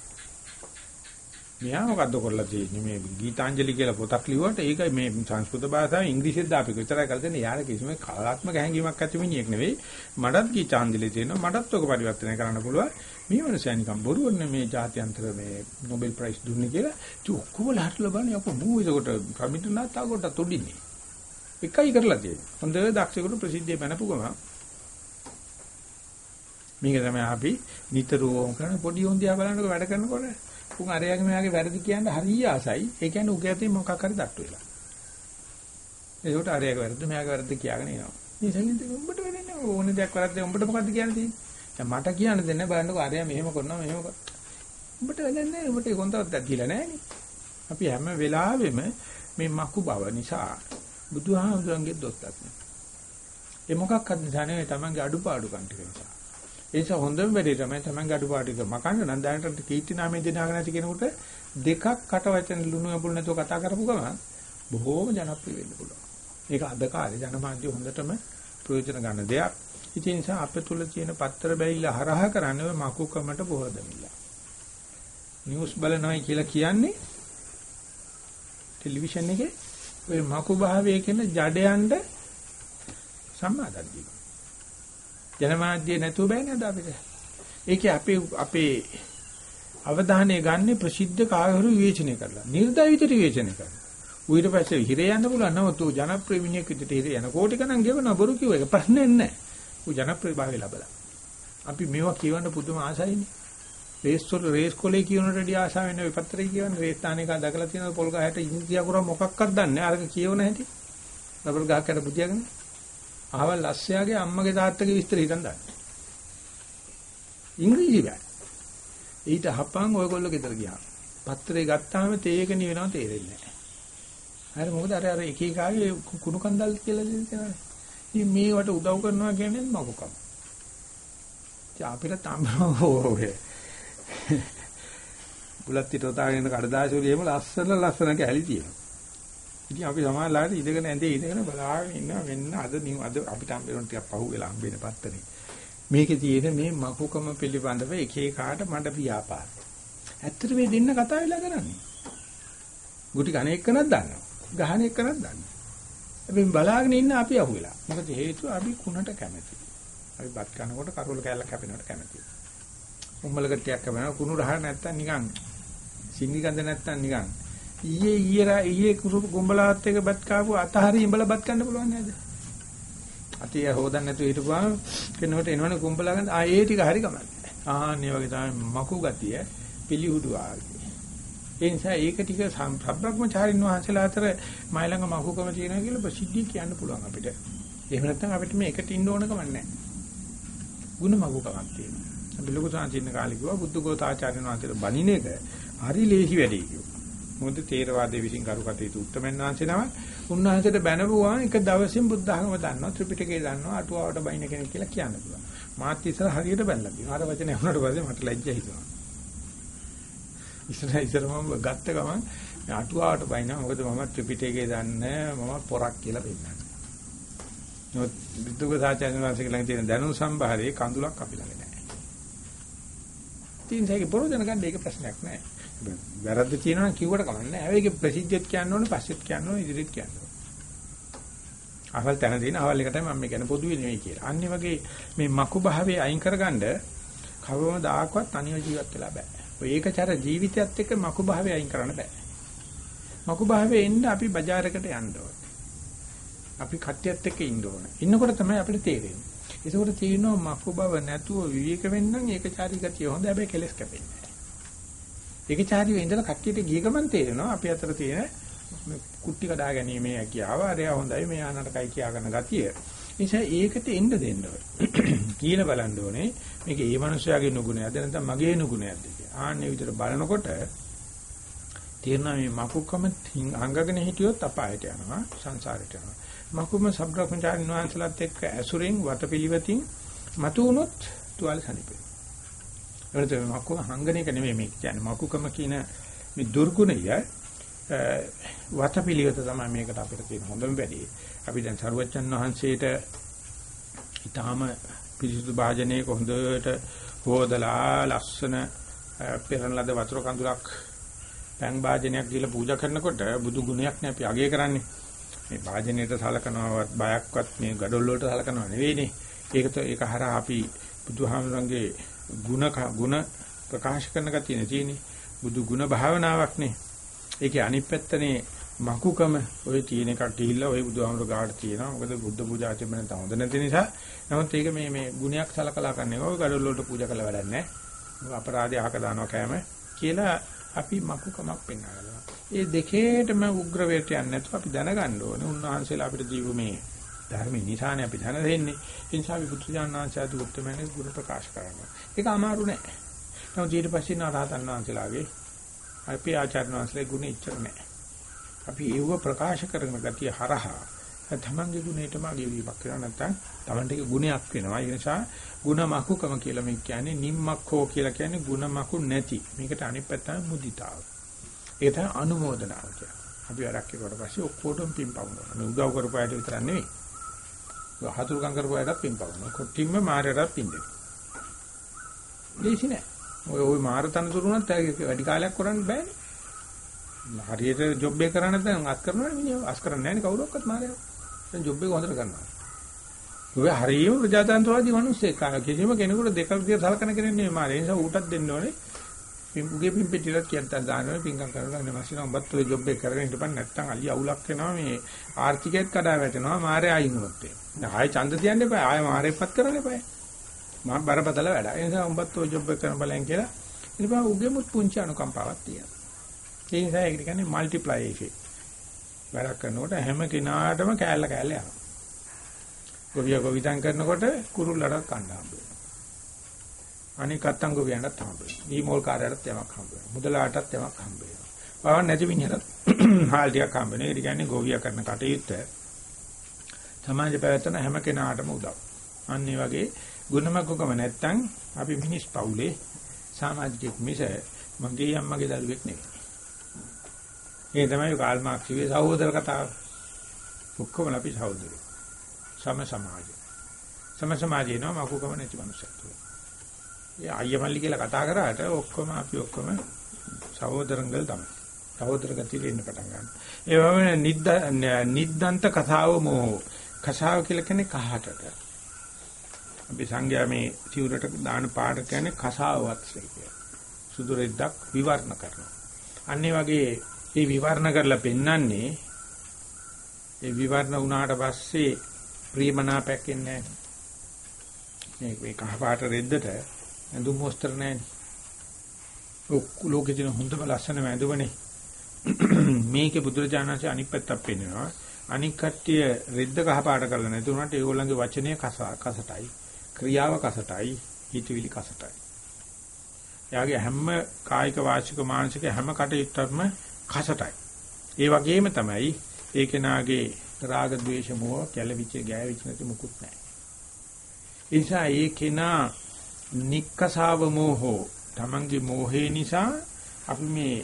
මෙයා මොකද්ද කරලා තියෙන්නේ මේ ගීතාංජලි කියලා පොතක් ලිව්වට ඒක මේ සංස්කෘත භාෂාවෙන් ඉංග්‍රීසියෙන් දාපු විතරයි කරලා තියෙන්නේ. යාර කිසිම කලාත්මක හැඟීමක් ඇති මිනිහෙක් නෙවෙයි. මටත් ගීතාංජලි තියෙනවා. මටත් ඔක පරිවර්තනය කරන්න පුළුවන්. මේ මිනිසා නිකන් බොරුවන්නේ මේ ජාත්‍යන්තර මේ Nobel Prize දුන්නේ කියලා. ඒ ඔක්කොම ලහටලා බලන්නේ අපෝ මූ ඒකට රබින්ද්‍රනාත් tagore තොඩින්නේ. එකයි කරලා තියෙන්නේ. හොඳ දක්ෂයෙකුට ප්‍රසිද්ධිය බැනපු ගම මේක තමයි අපි නිතරම කරන පොඩි හොඳියා බලනකොට වැඩ කරනකොට උන් අරයාගේ මෙයාගේ වැරදි කියන්න හරිය ආසයි. ඒ කියන්නේ උගේ අතේ මොකක් හරි දට්ටු වෙලා. ඒකට අරයාගේ වැරද්ද මෙයාගේ වැරද්ද කියාගෙන එනවා. මේ සල්ලින්ද උඹට වෙන්නේ ඕනේ දෙයක් වැරද්ද උඹට මොකද්ද කියන්න තියෙන්නේ? දැන් මට කියන්න දෙන්නේ බලන්නකෝ අරයා මෙහෙම කරනවා මෙහෙම කරනවා. උඹට වෙන්නේ නැහැ. උඹට කොන්තරත් දීලා නැහැ නේ. අපි හැම වෙලාවෙම මේ මකු බව නිසා බුදුහාමුදුරන්ගේ දොස් දක්න. ඒ මොකක්වත් නිසා නෙවෙයි තමන්ගේ අඩුපාඩුකම් ටික නිසා. ඒ නිසා හොඳම වැඩේ තමයි තමන්ගේ අඩුපාඩු ටික මකන්න නම් දැනට කීර්ති නාමයේ දිනාගෙන නැති කෙනෙකුට දෙකක් කට වචන ලුණු අපුල් නැතුව කතා කරපු ගමන් බොහෝම ජනප්‍රිය වෙන්න පුළුවන්. ඒක අද කාලේ ජනමාධ්‍ය හොඳටම ප්‍රයෝජන ගන්න දෙයක්. ඉතින් නිසා අපේ තුල තියෙන පත්තර බැලිලා හරහා කරන්නේ මකුකමට බොහෝ දෙමිලා. නිවුස් බලනවායි කියලා කියන්නේ ටෙලිවිෂන් එකේ ඔය මකු භාවයේ කියන ජඩයන්ට සම්මාදන් දීම. ජනමාධ්‍ය නැතුව බෑනේ අද අපිට. ඒකේ අපේ අපේ අවධානය ගන්න ප්‍රසිද්ධ කායවරු විවේචනය කරලා. නිර්දය විදිහට විවේචනය කරනවා. ඌ ඊට පස්සේ හිරේ යන්න පුළුවන් නමුත් ඌ ජනප්‍රිය මිනිහෙක් විදිහට හිරේ යන කෝටි ගණන් ගෙවන බොරු කිව්ව එක ප්‍රශ්නේ නැහැ. ඌ ජනප්‍රියභාවය ලැබලා. අපි මේවා කියවන්න පුදුම ආසයිනේ. රේස් වල රේස් කොලේ කියනට වැඩි ආසාව වෙන විපත්තරේ කියවන රේස් තානේක දැකලා තියෙන පොල් ගහට ඉන්දියා කරා මොකක්වත් දන්නේ නැහැ. අරක කියවන හැටි. රබර් ගහකට බුදියාගෙන. අහවල් ලස්සයාගේ අම්මගේ තාත්තගේ විස්තර හිතන් දන්නේ. ඉංග්‍රීසි බෑ. ඊට හපන් ඔයගොල්ලෝ ගෙදර ගියා. පත්‍රේ ගත්තාම තේක නිවෙනවා තේරෙන්නේ නැහැ. හරි මොකද අර අර එක එකාගේ කුණු කන්දල් කියලා දෙනවනේ. ඉතින් මේවට උදව් කරනවා කියන්නේ මගුකම. අපිට තම්බෝ බුලත් පිට උතාගෙන කඩදාසි එහෙම ලස්සන ලස්සන කැලි තියෙනවා. ඉතින් අපි සමාජලාට ඉඳගෙන ඇඳේ ඉඳගෙන බලාගෙන ඉන්නවා මෙන්න අද අද අපිට හම්බෙන්න ටිකක් පහු වෙලා හම්බෙන පත්තරේ. මේකේ තියෙන මේ මකුකම පිළිබඳව එක එකාට මඩ පියාපාර. ඇත්තට මේ දෙන්න කතා වෙලා කරන්නේ. ගුටි කණ එක්කනක් දන්නවා. ගහන එක්කනක් දන්නවා. හැබැයි බලාගෙන ඉන්න අපි අහුවෙලා. මොකද හේතුව අපි කුණට කැමති. අපි බත් කනකොට කරුල කැල්ල කැපෙනවට කැමති. උම්මල කට්ටියක් කැපෙනවා කුණු රහ නැත්තම් නිකන් සිංහි ගඳ නැත්තම් නිකන් ඊයේ ඊයේ ඊයේ කුරු ගොඹලාත් එක බත් කාපු අතහරි ඉඹල බත් කන්න පුළුවන් නේද? අතිය හොදන්න නැතුව හිටපුවාම කෙනෙකුට එනවනේ කුඹලා ගන්න ආ ඒ ටික හරි කමන්නේ. ආන්නේ වගේ තමයි මකු ගතිය පිළිහුඩු ආගේ. ඒ නිසා ඒක ටික සම්බ්‍රහ්මචාරින් වහන්සේලා අතර මයිලඟ මකුකම තියෙනවා කියලා ප්‍රසිද්ධිය කියන්න පුළුවන් අපිට. එහෙම නැත්නම් අපිට මේ එකට ඉන්න ඕන කමක් නැහැ. ಗುಣ මකුකමක් තියෙනවා. අපි ලොකු සාන්තින කාලේ කිව්වා බුද්ධ ගෝතාචාර්යන් වහන්සේට බණින එක හරි ලේසි වැඩේ කිව්වා. මොකද තේරවාදයේ විසින් කරු කටයුතු උත්තරමෙන් වහන්සේ නම උන්වහන්සේට බැනපුවා එක දවසින් බුද්ධ ධර්ම දන්නවා ත්‍රිපිටකය දන්නවා අටුවාවට බයින කෙනෙක් කියලා කියන්න පුළුවන්. මාත් ඉස්සර හරියට බැලලා තියෙනවා. අර වචනේ වුණාට පස්සේ මට ලැජ්ජා හිතුණා. ඉස්සර ඉස්සර මම ගත්ත ගමන් අටුවාවට බයිනවා. මොකද මම ත්‍රිපිටකය දන්නේ මම පොරක් කියලා පෙන්නනවා. නමුත් විදුක සාචාර්ය වහන්සේ ළඟ තියෙන දැනුම් සම්භාරයේ කඳුලක් අපි ළඟ නැහැ. තින් සැකේ පොරොදන ගන්න ඒක ප්‍රශ්නයක් නෑ. වැරද්ද තියෙනවා නම් කිව්වට කමක් නෑ. ඒක ප්‍රසිද්ධියත් කියන්න ඕනේ, පස්සෙත් කියන්න ඕනේ, ඉදිරියත් කියන්න ඕනේ. අහවල් තැන දෙන අහවල් එකටයි මම මේ කියන්නේ පොදුවේ නෙවෙයි කියලා. අනිත් වගේ මේ මකු භාවයේ අයින් කරගන්න කවම දායකවත් තනිව ජීවත් වෙලා බෑ. ඔය ඒකචර ජීවිතයත් එක්ක මකු භාවයේ අයින් කරන්න බෑ. මකු භාවයේ එන්න අපි බજારකට යන්න ඕනේ. අපි කට්ටියත් එක්ක ඉන්න ඕනේ. ඉන්නකොට තමයි අපිට තේරෙන්නේ. ඒකෝට තියෙනවා මකු බව නැතුව විවේක වෙන්නම් ඒකචාරී ගතිය හොඳ හැබැයි කෙලස් කැපෙන්නේ නැහැ. ඒකචාරීව ඉඳලා කට්ටියට ගිය ගමන් තේරෙනවා අපි අතර තියෙන කුට්ටි කඩා ගැනීමේ හැකියාව අරයා හොඳයි මෙයා නරකයි කියාගන්න ගතිය. නිසා ඒකට එන්න දෙන්න ඕනේ. කියලා බලන්න ඕනේ මේක ඒ මනුස්සයාගේ නුගුණයක්ද නැත්නම් මගේ නුගුණයක්ද කියලා. ආන්නේ විතර බලනකොට තේරෙනවා මේ මකුකම අංගගෙන හිටියොත් අපායට යනවා සංසාරයට යනවා. මකුම සබ්‍රක්‍මචාරින් වහන්සේලාත් එක්ක ඇසුරෙන් වතපිලිවෙතින් මතු වුණොත් තුවාල සනිපේ. ඒකට මකුම හංගන එක නෙමෙයි මේ කියන්නේ මකුකම කියන මේ දුර්ගුණය වතපිලිවෙත තමයි මේකට අපිට තියෙන හොඳම වැඩි. අපි දැන් සරුවච්චන් වහන්සේට ඊටාම පිරිසුදු භාජනයක හොඳට හොදලා ලස්සන පෙරන ලද වතුර කඳුලක් පැන් භාජනයක් දීලා පූජා කරනකොට බුදු ගුණයක් නේ අපි අගය කරන්නේ. මේ වාජනයට සලකනවත් බයක්වත් මේ gadol වලට සලකනව නෙවෙයිනේ. ඒකට ඒක හරහා අපි බුදුහාමුදුරන්ගේ ಗುಣ ಗುಣ ප්‍රකාශ කරන ගතියනේ තියෙන්නේ. බුදු ගුණ භාවනාවක්නේ. ඒකේ අනිත් පැත්තනේ මකුකම ඔය තියෙන එකක් ගිහිල්ලා ඔය බුදුහාමුදුර ගාට තියෙනවා. මොකද බුද්ධ පූජා ආචරණ තවද නැති නිසා. නමුත් ඒක මේ මේ ගුණයක් සලකලා කරන්නේ. ඔය gadol වලට පූජා කළ වැඩක් නැහැ. අපරාධය අහක දානවා කෑම කියලා අපි මකුකමක් පෙන්වනවා. ඒ දෙකේටම උග්‍ර වේට යන්නේ නැතුව අපි දැනගන්න ඕනේ. උන්වහන්සේලා අපිට දීපු මේ ධර්මයේ නිසානේ අපි දැන දෙන්නේ. ඒ නිසා අපි පුත්‍රජානනාංශ ආදී උත්තරමනේ ගුණ ප්‍රකාශ කරනවා. ඒක අමාරු නෑ. නමුත් ඊට පස්සේ නාරහතන් වහන්සේලාගේ අපි ආචාර්ය වහන්සේලාගේ ගුණ ඉච්චර නෑ. අපි ඒව ප්‍රකාශ කරන ගතිය හරහා තමන්ගේ ගුණයටම අගීවීමක් වෙනවා නැත්නම් තමන්ටගේ ගුණයක් වෙනවා. ඒ නිසා ගුණමකුකම කියලා මේ කියන්නේ නිම්මක්ඛෝ කියලා කියන්නේ ගුණමකු නැති. මේකට අනිත් පැත්තම මුදිතාව. ඒක තමයි අනුමෝදනාව කියන්නේ. අපි වැඩක් කරුවට පස්සේ ඔක්කොටම පින්පව් කරනවා. මේ උදව් කරපුවාට විතරක් නෙවෙයි. හතුරුකම් කරපුවාටත් පින්පව් කරනවා. කොටින්ම මාරයටත් පින් දෙනවා. ලේසි නෑ. ඔය ওই මාර තනතුරුණත් වැඩි කාලයක් කරන්න බෑනේ. හරියට ජොබ් එක කරන්නේ නැත්නම් අත් කරනවනේ මිනිහා. අස් කරන්නේ නැහැ නේ කවුරක්වත් මාරයා. දැන් ජොබ් එක හොඳට කරනවා. ඔය හරියම ප්‍රජාතන්ත්‍රවාදී මිනිස්සෙක්. කිසිම කෙනෙකුට දෙකක් විදියට සලකන කෙනෙක් නෙමෙයි මාරේ. ඒ නිසා ඌටත් දෙන්න ඕනේ. පිම්පුගේ පිම්පෙටිලක් කියන්න දානවා පින්කම් කරනවා නේ මාසින උඹත් ඔය ජොබ් එක කරගෙන හිටපන් නැත්නම් අලිය අවුලක් වෙනවා මේ ආර්ථිකයත් කඩා වැටෙනවා මාරේ ආයින් වුණොත් ඒ. දැන් ආයෙ ඡන්ද තියන්න එපා. ආයෙ මාරේපත් කරන්න එපා. මම බරපතල වැඩ. ඒ නිසා උඹත් ඔය ජොබ් එක කරන බලයන් කියලා. ඊට පස්සේ උගෙමුත් පුංචි අනුකම්පාවක් තියෙනවා. ඒ නිසා ඒකට කියන්නේ මල්ටිප්ලයි ඉෆෙක්ට්. වැඩක් කරනකොට හැම කෙනාටම කෑල්ල කෑල්ල යනවා. ගොවිය ගොවිතැන් කරනකොට කුරුල්ලටත් කන්න හම්බ වෙනවා. අනික අත්තං ගොවියන්ටත් හම්බ වෙනවා. දීමෝල් කාර්යයටත් යමක් හම්බ වෙනවා. මුදලාටත් යමක් හම්බ වෙනවා. වවන් නැති මිනිහටත් හාල් ටිකක් හම්බ වෙනවා. ඒ කියන්නේ ගොවිය කරන කටයුත්ත සමාජ පැවැත්වන හැම කෙනාටම උදව්. අන්න ඒ වගේ ගුණමග්ගකම නැත්තම් අපි මිනිස් පවුලේ සමාජික මිස මගේ අම්මගේ දරුවෙක් නෙවෙයි. ඒ තමයි කාල් මාක්ස් කිව්වේ සහෝදර කතාව. ඔක්කොම අපි සහෝදරයෝ. සම සමාජය. සම සමාජේ නම අකුකම නැති මනුස්සයෙක්. ඒ අයියමල්ලි කියලා කතා කරාට ඔක්කොම අපි ඔක්කොම සහෝදරංගල් තමයි. සහෝදර ගතිය ඉන්න පටන් ගන්නවා. ඒ වගේම නිද්ද නිද්දන්ත කතාව මොහො. කතාව කියලා කියන්නේ කහටට. අපි සංඥා මේ සිවුරට දාන පාඩ කියන්නේ කසාවවත් කියලා. සුදු රෙද්දක් විවරණ කරනවා. අන්න වගේ ඒ විවරණ කරලා පෙන්වන්නේ ඒ විවරණ වුණාට පස්සේ ප්‍රියමනාපයක් එන්නේ නැහැ. මේ කහපාට රෙද්දට ඇඳුම් මොස්තර නැහැ. ලෝකේ තියෙන හොඳම ලස්සන ඇඳුමනේ. මේකේ බුදුරජාණන්සේ අනිත් පැත්තක් පෙන්නනවා. අනික් කට්ටිය රෙද්ද කහපාට කරලා නැති උනට ඒගොල්ලන්ගේ වචනය කසටයි. ක්‍රියාව කසටයි. හිතවිලි කසටයි. යාගේ හැම කායික වාචික මානසික හැම කටයුත්තක්ම කසටයි. ඒ වගේම තමයි ඒ කෙනාගේ රාග ద్వේෂ මොහ කැළවිච්ච ගෑවිච්ච නැති මුකුත් නැහැ. ඒ නිසා ඒ කෙනා නික්කසාව මොහෝ තමන්ගේ මෝහේ නිසා අපි මේ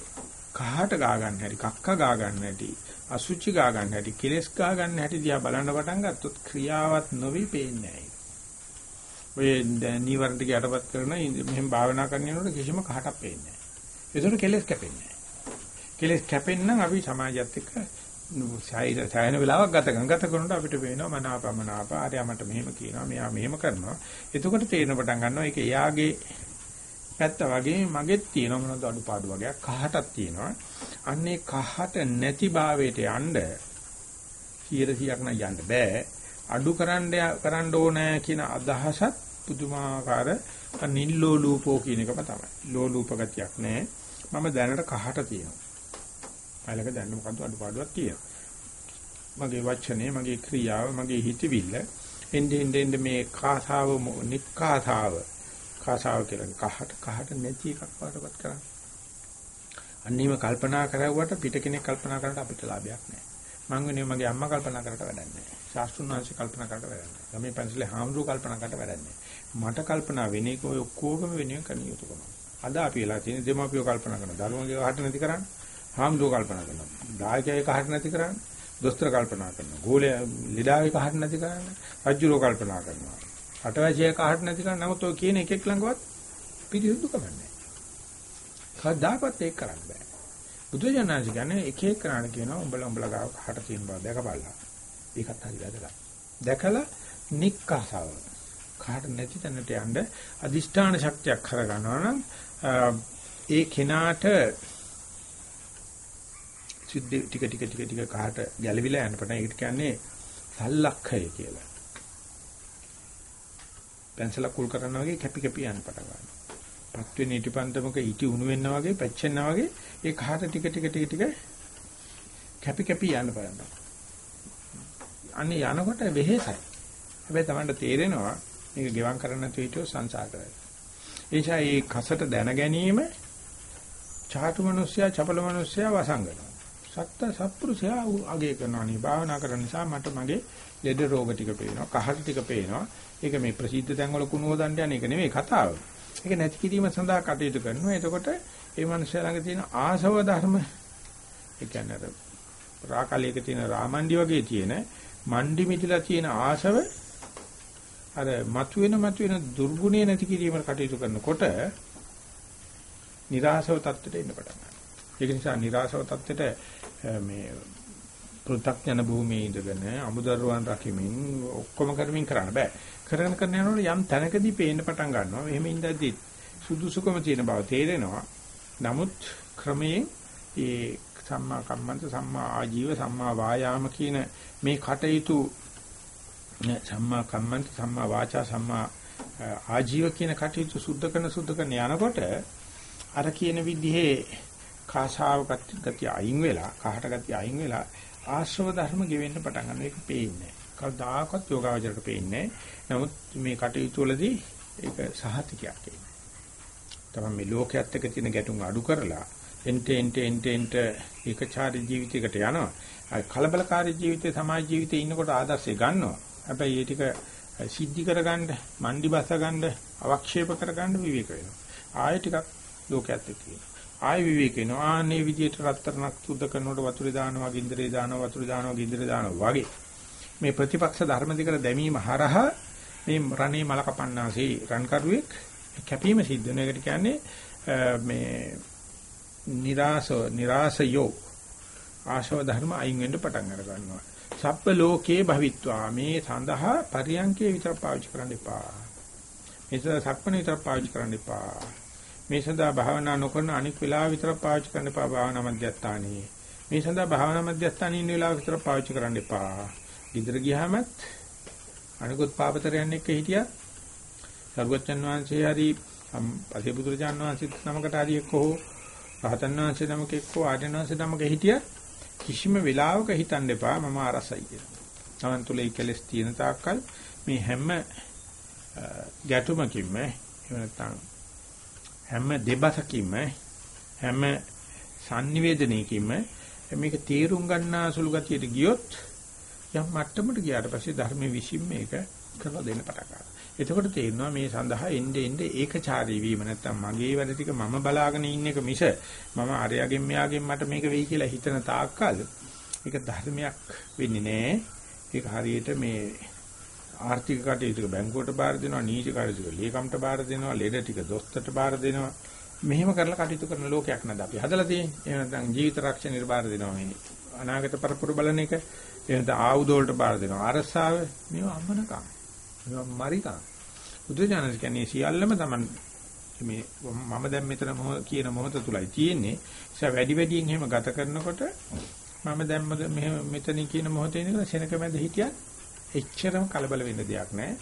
කහට ගා ගන්න හැටි කක්ක ගා ගන්න හැටි අසුචි ගා ගන්න හැටි කෙලස් ගා ගන්න හැටි දිහා බලන්න පටන් ගත්තොත් ක්‍රියාවත් නොවි පේන්නේ නැහැ. ඔය නීවරණ ටික යටපත් කරන මෙහෙම භාවනා කරනකොට කිසිම කහටක් පේන්නේ නැහැ. ඒසොට කෙලස් කැපෙන්නේ කෙලස් කැපෙන්නම් අපි සමාජයත් එක්ක සායන වෙලාවක් ගත කරන ගත කරනකොට අපිට පේනවා මනාපමනාප ආරයා මට මෙහෙම කියනවා මෙයා මෙහෙම කරනවා. එතකොට තේරෙන පටන් ගන්නවා ඒක එයාගේ පැත්ත වගේ මගෙත් තියෙන මොනවද අඩුපාඩු වගේක් කහටක් තියෙනවා. අන්නේ කහට නැති භාවයට යන්න 100ක් නම් යන්න බෑ. අඩු කරන්න කරන්න ඕනේ කියන අදහසත් පුදුමාකාර නිල්ලෝලූපෝ කියන එකම තමයි. ලෝලූප ගතියක් නෑ. මම දැනට කහට තියෙනවා. අයලක දැන්න මොකද්ද අඩුපාඩුවක් තියෙනවා. මගේ වචනේ, මගේ ක්‍රියාව, මගේ හිතවිල්ල එnde ende ende මේ කාසාව නික්කාසාව කාසාව කියලා කහට කහට නැති එකක් වඩපත් කරන්නේ. අන්නේම කල්පනා කරවුවට පිට කෙනෙක් කල්පනා කරනට අපිට ලාභයක් නැහැ. මං වෙනේ මගේ අම්මා කල්පනා කරට වැඩක් නැහැ. ශාස්ත්‍රුන් වහන්සේ කල්පනා කරට වැඩක් නැහැ. ගමේ පන්සලේ හාමුදුරුවෝ කල්පනා කරට වැඩක් නැහැ. මට කල්පනා වෙන එක ඔය ඔක්කොගම වෙනුවෙන් කරන්න යුතුකම. අද අපි වෙලා තියෙන දෙමාපියෝ කල්පනා කරන දරුවන්ගේ වහට නැති කරන්නේ හාමුදුරුවෝ කල්පනා කරනවා. දායකයෙක් කහට නැති කරන්නේ. දොස්තර කල්පනා කරනවා. ගෝලයා ලීඩාවේ කහට නැති කරන්නේ. රජුරෝ කල්පනා කරනවා. අටවැසියෙක් කහට නැති කරන්නේ. නමුත් ඔය කියන එකෙක් ළඟවත් පිරිසුදු කමන්නේ. කවදාකවත් ඒක කරන්න බෑ. බුදුජානනාංශ කියන්නේ එක එක කරණ කියනවා උඹලා උඹලා ගාව කහට තියෙන බව දැකපල්ලා. ඒකත් හරි වැදගත්. දැකලා නික්කසාව. කහට නැති තැනට යන්න අදිෂ්ඨාන ශක්තියක් කරගන්නවා නම් ඒ කෙනාට සිද්ධ ටික ටික ටික ටික කහට ගැලවිලා යන පටන් ඒකට කියන්නේ සල්ලක්ඛය කියලා. පැන්සල කුල් කරනවා වගේ කැපි කැපි යන පටන් ගන්නවා. පත් වෙන ඊටිපන්දමක ඊටි උණු වෙනවා වගේ පැච්චෙනවා වගේ ඒ කහට ටික ටික ටික ටික කැපි කැපි යන බලන්න. අනේ යනකොට වෙහෙසයි. හැබැයි Tamanට තේරෙනවා මේක ගෙවම් කරන්න නැතුව හිටියොත් සංසාර කරයි. ඒ නිසා මේ කසට දැන ගැනීම චාටු මිනිස්සයා චපල මිනිස්සයා වසංගනවා. සත්ත සත්පුරුෂයා අගය කරනවා නේ. භාවනා කරන නිසා මට මගේ ලෙඩ රෝග ටික පේනවා කහට ටික පේනවා. ඒක මේ ප්‍රසිද්ධ තැන්වල කුණු හොදන්න යන එක නෙමෙයි කතාව. ඒක නැති කිරීම සඳහා කටයුතු කරනවා. එතකොට ඒ මනුස්සයා ළඟ තියෙන ආසව ධර්ම ඒ කියන්නේ අර රාකලයක තියෙන රාමණ්ඩි වගේ තියෙන මණ්ඩි මිදිලා තියෙන ආශව අර මතුවෙන මතුවෙන දුර්ගුණේ නැති කිරීමකට කටයුතු කරනකොට નિરાශව තත්ත්වයට එන්න පටන් ගන්නවා. ඒක නිසා નિરાශව තත්ත්වයට මේ පෘථග්ජන භූමියේ ඉඳගෙන අමුදරුවන් රකිමින් ඔක්කොම කරමින් කරන්න බෑ. කරගෙන කරන යනකොට යම් තැනකදී පේන්න පටන් ගන්නවා. එහෙම ඉඳද්දි සුදුසුකම තියෙන බව තේරෙනවා. නමුත් ක්‍රමයෙන් ඒ සම්මා කම්මන්ත සම්මා ආජීව සම්මා වායාම කියන මේ කටයුතු සම්මා කම්මන්ත සම්මා වාචා සම්මා ආජීව කියන කටයුතු සුද්ධ කරන සුද්ධ කරන යනකොට අර කියන විදිහේ කාශාව ගතිය අයින් වෙලා කහට ගතිය අයින් වෙලා ආශ්‍රව ධර්ම ගෙවෙන්න පටන් ගන්න එක පේන්නේ. කවදාකවත් යෝගාවචරයට පේන්නේ. නමුත් මේ කටයුතු වලදී ඒක සහතිකයක් එන්නේ. තමයි මේ ලෝකයේත් එක්ක තියෙන ගැටුම් අඩු කරලා එන්ට එන්ට එන්ට එන්ට ඒකචාරී ජීවිතයකට යනවා. කලබලකාරී ජීවිතේ සමාජ ජීවිතේ ඉන්නකොට ආදර්ශය ගන්නවා. හැබැයි ඒ ටික සිද්ධි කරගන්න, මණ්ඩි බස ගන්න, අවක්ෂේප කරගන්න විවේක වෙනවා. ආයෙ ටිකක් ලෝකයේත් එක්ක ආය විවේක වෙනවා. ආන්නේ විදියට රත්තරණක් සුද්ධ කරනකොට වතුරේ දානවා, ගින්දරේ දානවා, වතුරේ දානවා, ගින්දරේ දානවා වගේ. මේ ප්‍රතිපක්ෂ ධර්ම දෙකට දැමීම හරහා මේ රණේ මල කපන්නාසේ රන් කරුවෙක් කැපීම සිද්ධ වෙන එකට කියන්නේ මේ નિરાසෝ નિરાසයෝ ආශව ධර්ම අයින් වෙන්න පටන් අර ගන්නවා. සබ්බ ලෝකේ භවිත්වා මේ සඳහා පරියංකේ විතර පාවිච්චි කරන්න එපා. මේ සඳහා සක්මණ විතර පාවිච්චි කරන්න එපා. මේ සඳහා භාවනා නොකරන අනික් වෙලාව විතර පාවිච්චි කරන්න එපා භාවනා මධ්‍යස්ථානයේ. මේ සඳහා භාවනා මධ්‍යස්ථානයේ ඉන්න වෙලාව විතර පාවිච්චි කරන්න එපා. ගෙදර ගියාමත් අනිකුත් පාපතරයන් එක්ක හිටියත් සර්වචන් වහන්සේ හරි පසේපුත්‍රජාන් වහන්සේ නමකට හරි එක්ක හෝ රහතන් වහන්සේ නමක එක්ක ආර්යන වහන්සේ නමක හිටියත් කිසිම වෙලාවක හිතන්න එපා මම අරසයි කියලා. තමන් තුළ ඒ කෙලස් තියෙන තාක්කල් මේ හැම ගැටුමකින්ම එහෙම නැත්නම් හැම දෙබසකින්ම හැම sannivedanayකින්ම මේක තේරුම් ගන්නා සුළු ගතියට ගියොත් යම් මට්ටමකට ගියාට පස්සේ ධර්මයේ විසින් මේක කරලා දෙන්න පටන් ගන්නවා. එතකොට තේරෙනවා මේ සඳහා එnde ende ඒකචාරී වීම නැත්තම් මගේ වැඩ ටික මම බලාගෙන ඉන්න එක මිස මම අරයාගෙන් මෙයාගෙන් මට මේක වෙයි කියලා හිතන තාක්කල් ඒක ධර්මයක් වෙන්නේ නැහැ. ඒක හරියට මේ ආර්ථික කටයුතු බැංකුවට බාර දෙනවා, නීති කටයුතු ලේකම්ට බාර දෙනවා, ලෙඩ ටික දොස්තරට බාර දෙනවා. මෙහෙම කරලා කටයුතු කරන ලෝකයක් නේද අපි හදලා තියෙන්නේ. එහෙම නැත්නම් ජීවිත රක්ෂණයට බාර දෙනවා මේ. අනාගත පරපුර බලන එක. එහෙම නැත්නම් ආයුධ වලට බාර දෙනවා. අරසාව මේවා අමනකම්. මේවා මරිකම්. බුදුජානක කියන්නේ සියල්ලම Taman මේ මම දැන් මෙතන කියන මොහොත තුලයි තියෙන්නේ. ඒ වැඩි වැඩියෙන් එහෙම ගත කරනකොට මම දැන් මෙහෙම මෙතන කියන මොහොතේ ඉඳලා සෙනක මැද හිටියත් එච්චරම කලබල වෙන්න දෙයක් නැහැ.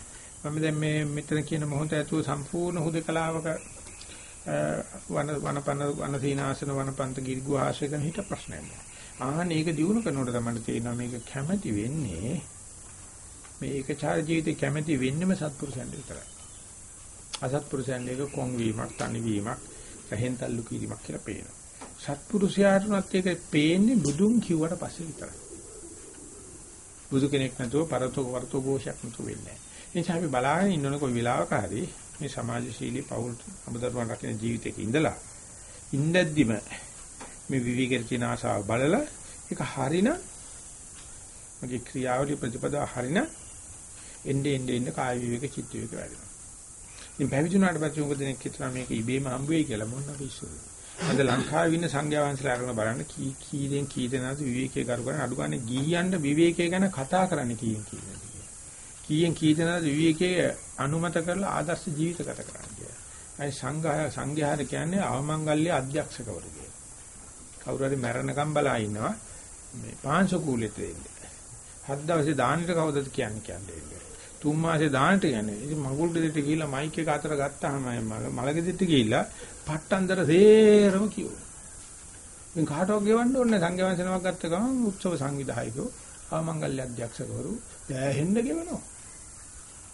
මම දැන් මේ මෙතන කියන මොහොත ඇතුළු සම්පූර්ණ හුදකලාවක වන වනපන වනසීනාසන වනපන්ත ගිරිගු ආශ්‍රය කරන හිට ප්‍රශ්නයක් නෑ. ආහන ඒක දිනු කරනකොට තමයි තේරෙනවා මේක කැමැති වෙන්නේ මේ ඒකචාර ජීවිතේ කැමැති වෙන්නෙම සත්පුරුෂයන් විතරයි. අසත්පුරුෂයන් එක කොන් වීමක්, තනි වීමක්, රහෙන් තල්ලු කිරීමක් කියලා පේනවා. සත්පුරුෂයාටුනත් ඒක පේන්නේ බුදුන් කිව්වට පස්සේ විතරයි. බුදු කෙනෙක් නැතුව පරතෝ වර්තෝ ഘോഷයක් නැතුව වෙන්නේ නැහැ. ඒ නිසා අපි බලාගෙන ඉන්නකොට කොයි වෙලාවක හරි මේ සමාජශීලී පෞල් අමුදරුවන් රකින්න ජීවිතයක ඉඳලා ඉන්නද්දිම මේ විවිධකේ තියෙන ආසාව බලලා ඒක හරින මගේ ක්‍රියාවලිය ප්‍රතිපදා හරින එnde ende ende කාය විවේක චිත්ත විවේක වැඩිනවා. ඉතින් පැවිදුණාට පස්සේ මොකද දෙනෙක් හිතනවා මේක ඉබේම හම්බ වෙයි කියලා මොන පිස්සුද. අද ලංකාවේ ඉන්න සංඝයා වහන්සේලා අරගෙන බලන්න කී කී දෙන් කී දෙනාද විවේකයේ කරු කරන අඩු ගන්න ගිහියන්ට විවේකයේ ගැන කතා කරන්න කීයෙන් කී දෙනාද. කීයෙන් කී දෙනාද විවේකයේ අනුමත කරලා ආදර්ශ ජීවිත ගත කරන්න කියලා. අයි සංඝයා සංඝයාට කියන්නේ අවමංගල්‍ය අධ්‍යක්ෂකවරු කියලා. කවුරු හරි මැරෙනකම් බලා ඉන්නවා මේ පාංශ කූලෙට දෙන්නේ. හත් දවසේ දාන්නට කවුදද කියන්නේ කියන්නේ. තුන් මාසේ දාන්නට කියන්නේ. ඉතින් මගුල් ගෙදරට ගිහිල්ලා මයික් එක අතර ගත්තාම මල ගෙදරට ගිහිල්ලා පට්ටන්දර සේරම කිව්වා. ඉතින් කාටවත් ගෙවන්න ඕනේ සංඝ වංශනාවක් ගත්ත ගමන් උත්සව සංවිධායකයෝ ආමංගල්‍ය අධ්‍යක්ෂකවරු දැහෙන්න ගෙවනවා.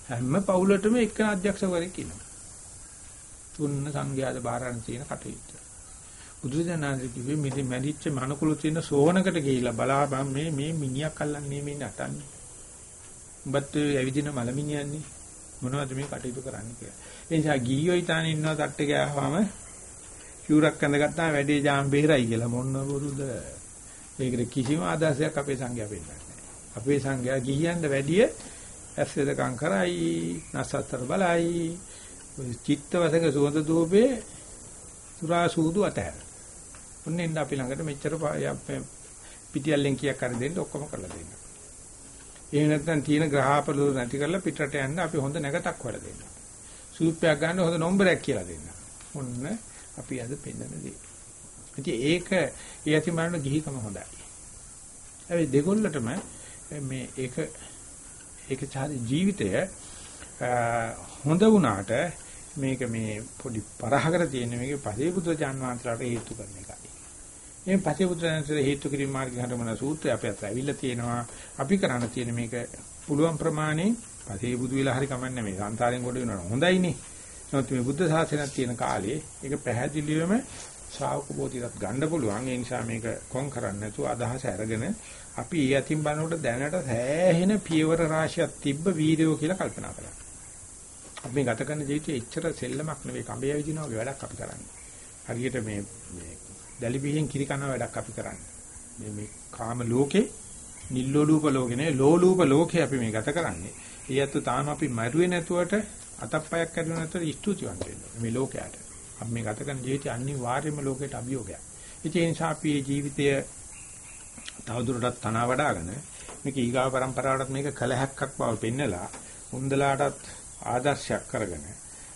හැම පවුලටම එක අධ්‍යක්ෂකවරයෙක් ඉන්නවා. තුන්න සංඝයාද බාරණ තියෙන කටයුත්ත. බුදුසසුනාදී කිව්වේ මේ මැරිච්ච මනකුළු තියෙන සෝවනකට ගිහිල්ලා බලාපන් මේ මේ මිනිහක් අල්ලන්නේ මේ නටන්නේ. උඹත් ඇවිදින මලමිනියන්නේ මොනවද මේ කටයුතු කරන්නේ කියලා. ඒ නිසා ගිහියෝ ඉතාලේ ඉන්නවා තට්ටේ ගෑවම කියුරක් ඇඳගත්තාම වැඩේ ජාම් බේරයි කියලා මොන බොරුද. ඒකට කිසිම ආදර්ශයක් අපේ සංඝයා පෙන්නන්නේ නැහැ. අපේ සංඝයා ගිහියන්ට වැඩිය ඇස් වෙදකම් කරයි, නසතර බලයි, චිත්ත වසක සුවඳ දූපේ සුරා සූදු අතහැර. ඔන්නෙන් අපි ළඟට මෙච්චර පිටියල්ලෙන් කීයක් හරි දෙන්න ඔක්කොම කරලා දෙන්න. එහෙම නැත්නම් තියෙන ග්‍රහපලු නැති කරලා පිටරට යන්න අපි හොඳ නැගතක් වල දෙන්න. සූප්පයක් ගන්න හොඳ නම්බරයක් කියලා දෙන්න. ඔන්න අපි අද පෙන්නන දේ. ඉතින් ඒක ඒ ඇති මරණ ගිහිකම හොඳයි. හැබැයි දෙගොල්ලටම මේ ඒක ඒක චාරි ජීවිතය හොඳ වුණාට මේක මේ පොඩි පරහකට තියෙන මේක පසේ බුදුජාන් වහන්සේලාට හේතු කරන එකයි. මේ පසේ බුදුජාන් හේතු කිරීම මාර්ගය හරමන සූත්‍රය අපේ අත ඇවිල්ලා තියෙනවා. අපි කරන්න තියෙන මේක පුළුවන් ප්‍රමාණය පසේ බුදු විලා හරි කමන්නේ මේ සංසාරයෙන් කොට වෙනවා. හොඳයිනේ. නමුත් මේ බුද්ධ ශාසනයක් තියෙන කාලේ ඒක පැහැදිලිවම ශ්‍රාවක බෝධිගත ගන්න පුළුවන්. ඒ නිසා මේක කොන් කරන්නේ නැතුව අදහස අරගෙන අපි ඊ අතින් බලනකොට දැනට සෑහෙන පියවර රාශියක් තිබ්බ වීඩියෝ කියලා කල්පනා කරා. අපි ගත කරන ජීවිතේ එච්චර සෙල්ලමක් නෙවෙයි කඹය විදිනා වගේ වැඩක් අපි කරන්නේ. හරියට මේ මේ දැලි පිහින් කිරි කන වැඩක් අපි කරන්නේ. මේ මේ කාම ලෝකේ නිල්ලෝලූප ලෝකේ නේ ලෝලූප ලෝකේ අපි මේ ගත කරන්නේ. ඊයත් තාම අපි මරුවේ නැතුවට අතප්පයක් කරුවේ නැතුවට ස්තුතිවන්ත වෙනවා. මේ ලෝකයට. අපි මේ ගත කරන ජීවිතය අනිවාර්යයෙන්ම ලෝකයට අභියෝගයක්. ඒ නිසා අපි මේ ජීවිතය තවදුරටත් තනවා වඩාගෙන මේක ඊගාව પરම්පරාවටත් මේක කලහක්ක් බව පෙන්නලා උන්දලාටත් ආදර්ශයක් කරගෙන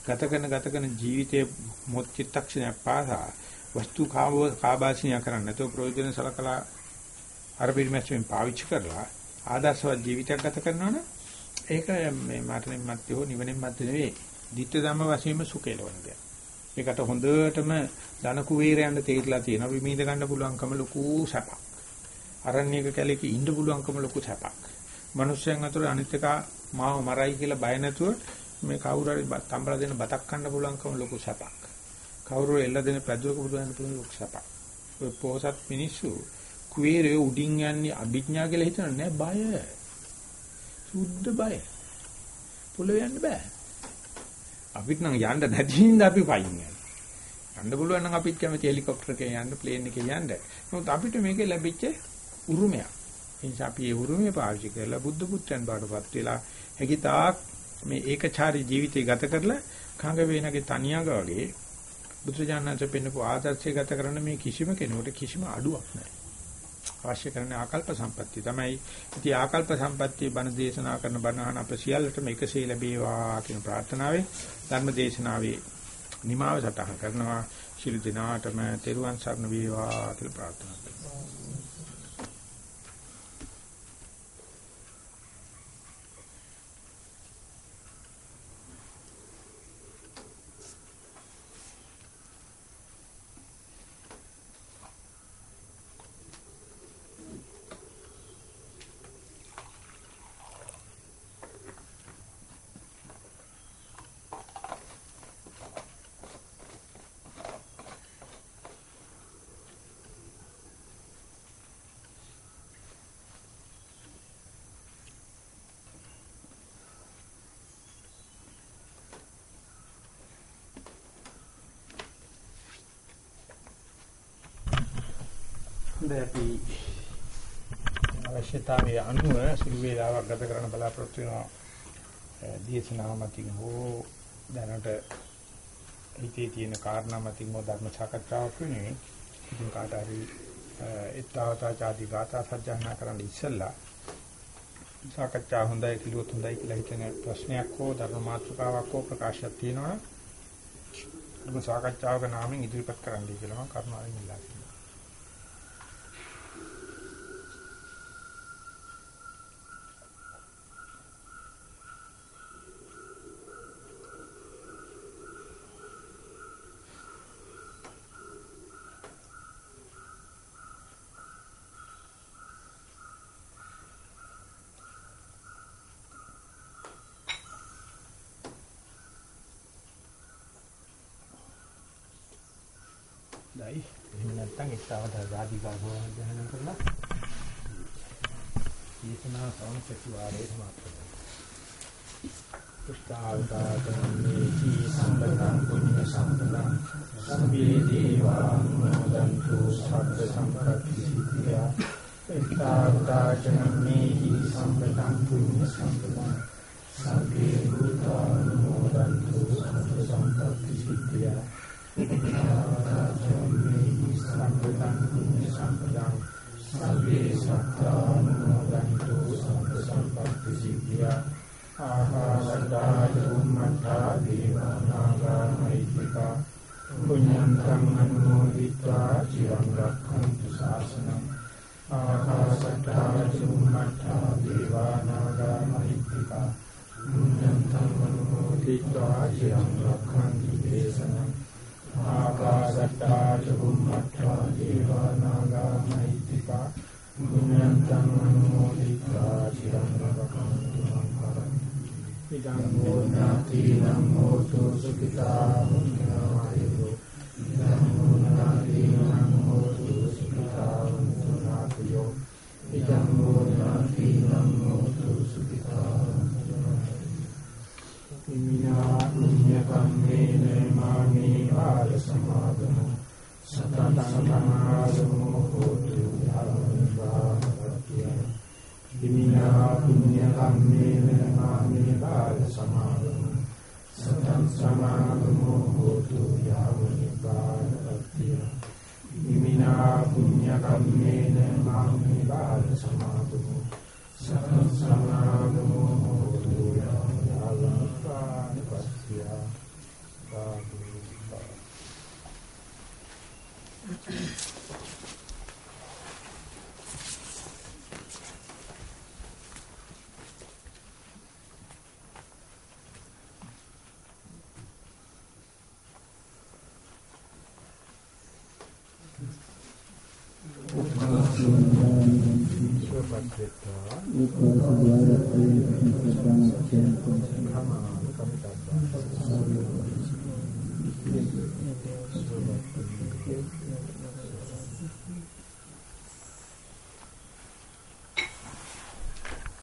ගත කරන ගත කරන ජීවිතයේ මොත් චිත්තක්ෂණයක් පාසා වස්තු කාව කාබාසිනිය කරන්න නැතුව ප්‍රයෝජන සලකලා අර පිළිමැස්මෙන් පාවිච්චි කරලා ආදර්ශවත් ජීවිතයක් ගත කරනවනේ ඒක මේ මාතනෙන් මැත්තේ හෝ නිවනෙන් මැත්තේ නෙවෙයි. ධිට්ඨ ධම්ම වශයෙන්ම සුකේලවන දෙයක්. ඒකට හොඳටම ධන කුවේරයන්ට තේරිලා තියෙනවා. විමීද ගන්න පුළුවන්කම ලොකු සැපක්. අරණ්‍යක කැලේක ඉන්න පුළුවන්කම ලොකු සැපක්. මිනිස්යන් අතර අනිත් එක මාව මරයි කියලා බය නැතුව මේ කවුරු හරි තම්බලා දෙන බතක් කන්න පුළුවන්කම ලොකු සැපක්. කවුරු එල්ල දෙන පැදුවක බුදුන් පුළුවන් ලොකු සැපක්. ඔය පොහසත් මිනිස්සු කුවේරය උඩින් යන්නේ අභිඥා කියලා හිතන නෑ බය. සුද්ධ බය. පොළොව යන්න බෑ. අපිට නම් යන්න නැති හින්දා අපි පයින් යනවා. යන්න පුළුවන් නම් අපිත් කැමති හෙලිකොප්ටර් එකේ යන්න, ප්ලේන් එකේ යන්න. නමුත් අපිට මේකේ ලැබිච්ච උරුමයක්. ඒ නිසා අපි ඒ උරුමය පාවිච්චි කරලා බුද්ධ පුත්‍රයන් බාටපත් වෙලා හැකිතාක් මේ ඒකචාරී ජීවිතය ගත කරලා කඟ වේනගේ තනියඟ වගේ බුදුජානනාංශ පෙන්නපු ආදර්ශය ගත කරන මේ කිසිම කෙනෙකුට කිසිම අඩුවක් නැහැ. අවශ්‍ය කරන ආකල්ප සම්පත්තිය තමයි. ඉතින් ආකල්ප සම්පත්තිය බණ දේශනා කරන බණහන අප සියල්ලටම එකසේ ලැබේවා කියන ප්‍රාර්ථනාවෙන් ධර්ම දේශනාවේ නිමාව සටහන් කරනවා. ශිළු දිනාටම තෙරුවන් සරණ වේවා කියලා ප්‍රාර්ථනා කරනවා. හොඳයි අපි අවශ්‍යතාවයේ අනුව සුළු වේලාවක් ගත කරන්න බලාපොරොත්තු වෙනවා දේශනාව මතින් හෝ දැනට හිතේ තියෙන කාරණා මතින් හෝ ධර්ම සාකච්ඡාවක් වෙනුවෙන් ඉතින් කාට හරි ඊතාවතා ආදී ගාථා සජ්ජායනා කරන්න ඉස්සෙල්ලා සාකච්ඡා හොඳයි කිලුවොත් හොඳයි කියලා හිතන ප්‍රශ්නයක් හෝ ධර්ම මාතෘකාවක් හෝ ප්‍රකාශයක් තියෙනවා නම් සාකච්ඡාවක නාමයෙන් ඉදිරිපත් කරන්නයි කියලා මම කරුණාවෙන් ඉල්ලා සිටිනවා නැත්නම් එක්තාවට රාජිකා භවන ධ්‍යාන කරලා දේශනා සංසතිවාරේ සමාප්තයි. පුස්තාවතාතමේ චී සම්බතං කුඤ්ඤ සම්බතං සම්බේ දේවා නුදන්තු සබ්බ සම්පත්ති සිද්ධියා එක්තාවතාතමේ චී සම්බතං කුඤ්ඤ සම්බතං සම්බේ භූතානුමෝදන්තු සබ්බ සම්පත්ති සිද්ධියා සම්පදං සබ්බේ සත්තානුමෝදන්තු සම්ප සම්පත්ති සිද්ධියා ආකාශත්තා චුම්මත්තා දීවානාගා මෛත්‍රිකා පුඤ්ඤන්තං අනුමෝදිत्वा චිරං රක්ඛන්තු ශාසනං ආකාශත්තා චුම්මත්තා දීවානාගා මෛත්‍රිකා පුඤ්ඤන්තං අනුමෝදිत्वा චිරං රක්ඛන්තු ඉදං හෝනාති නමෝතු සුඛිතා උපසම්පදා උපසම්පදා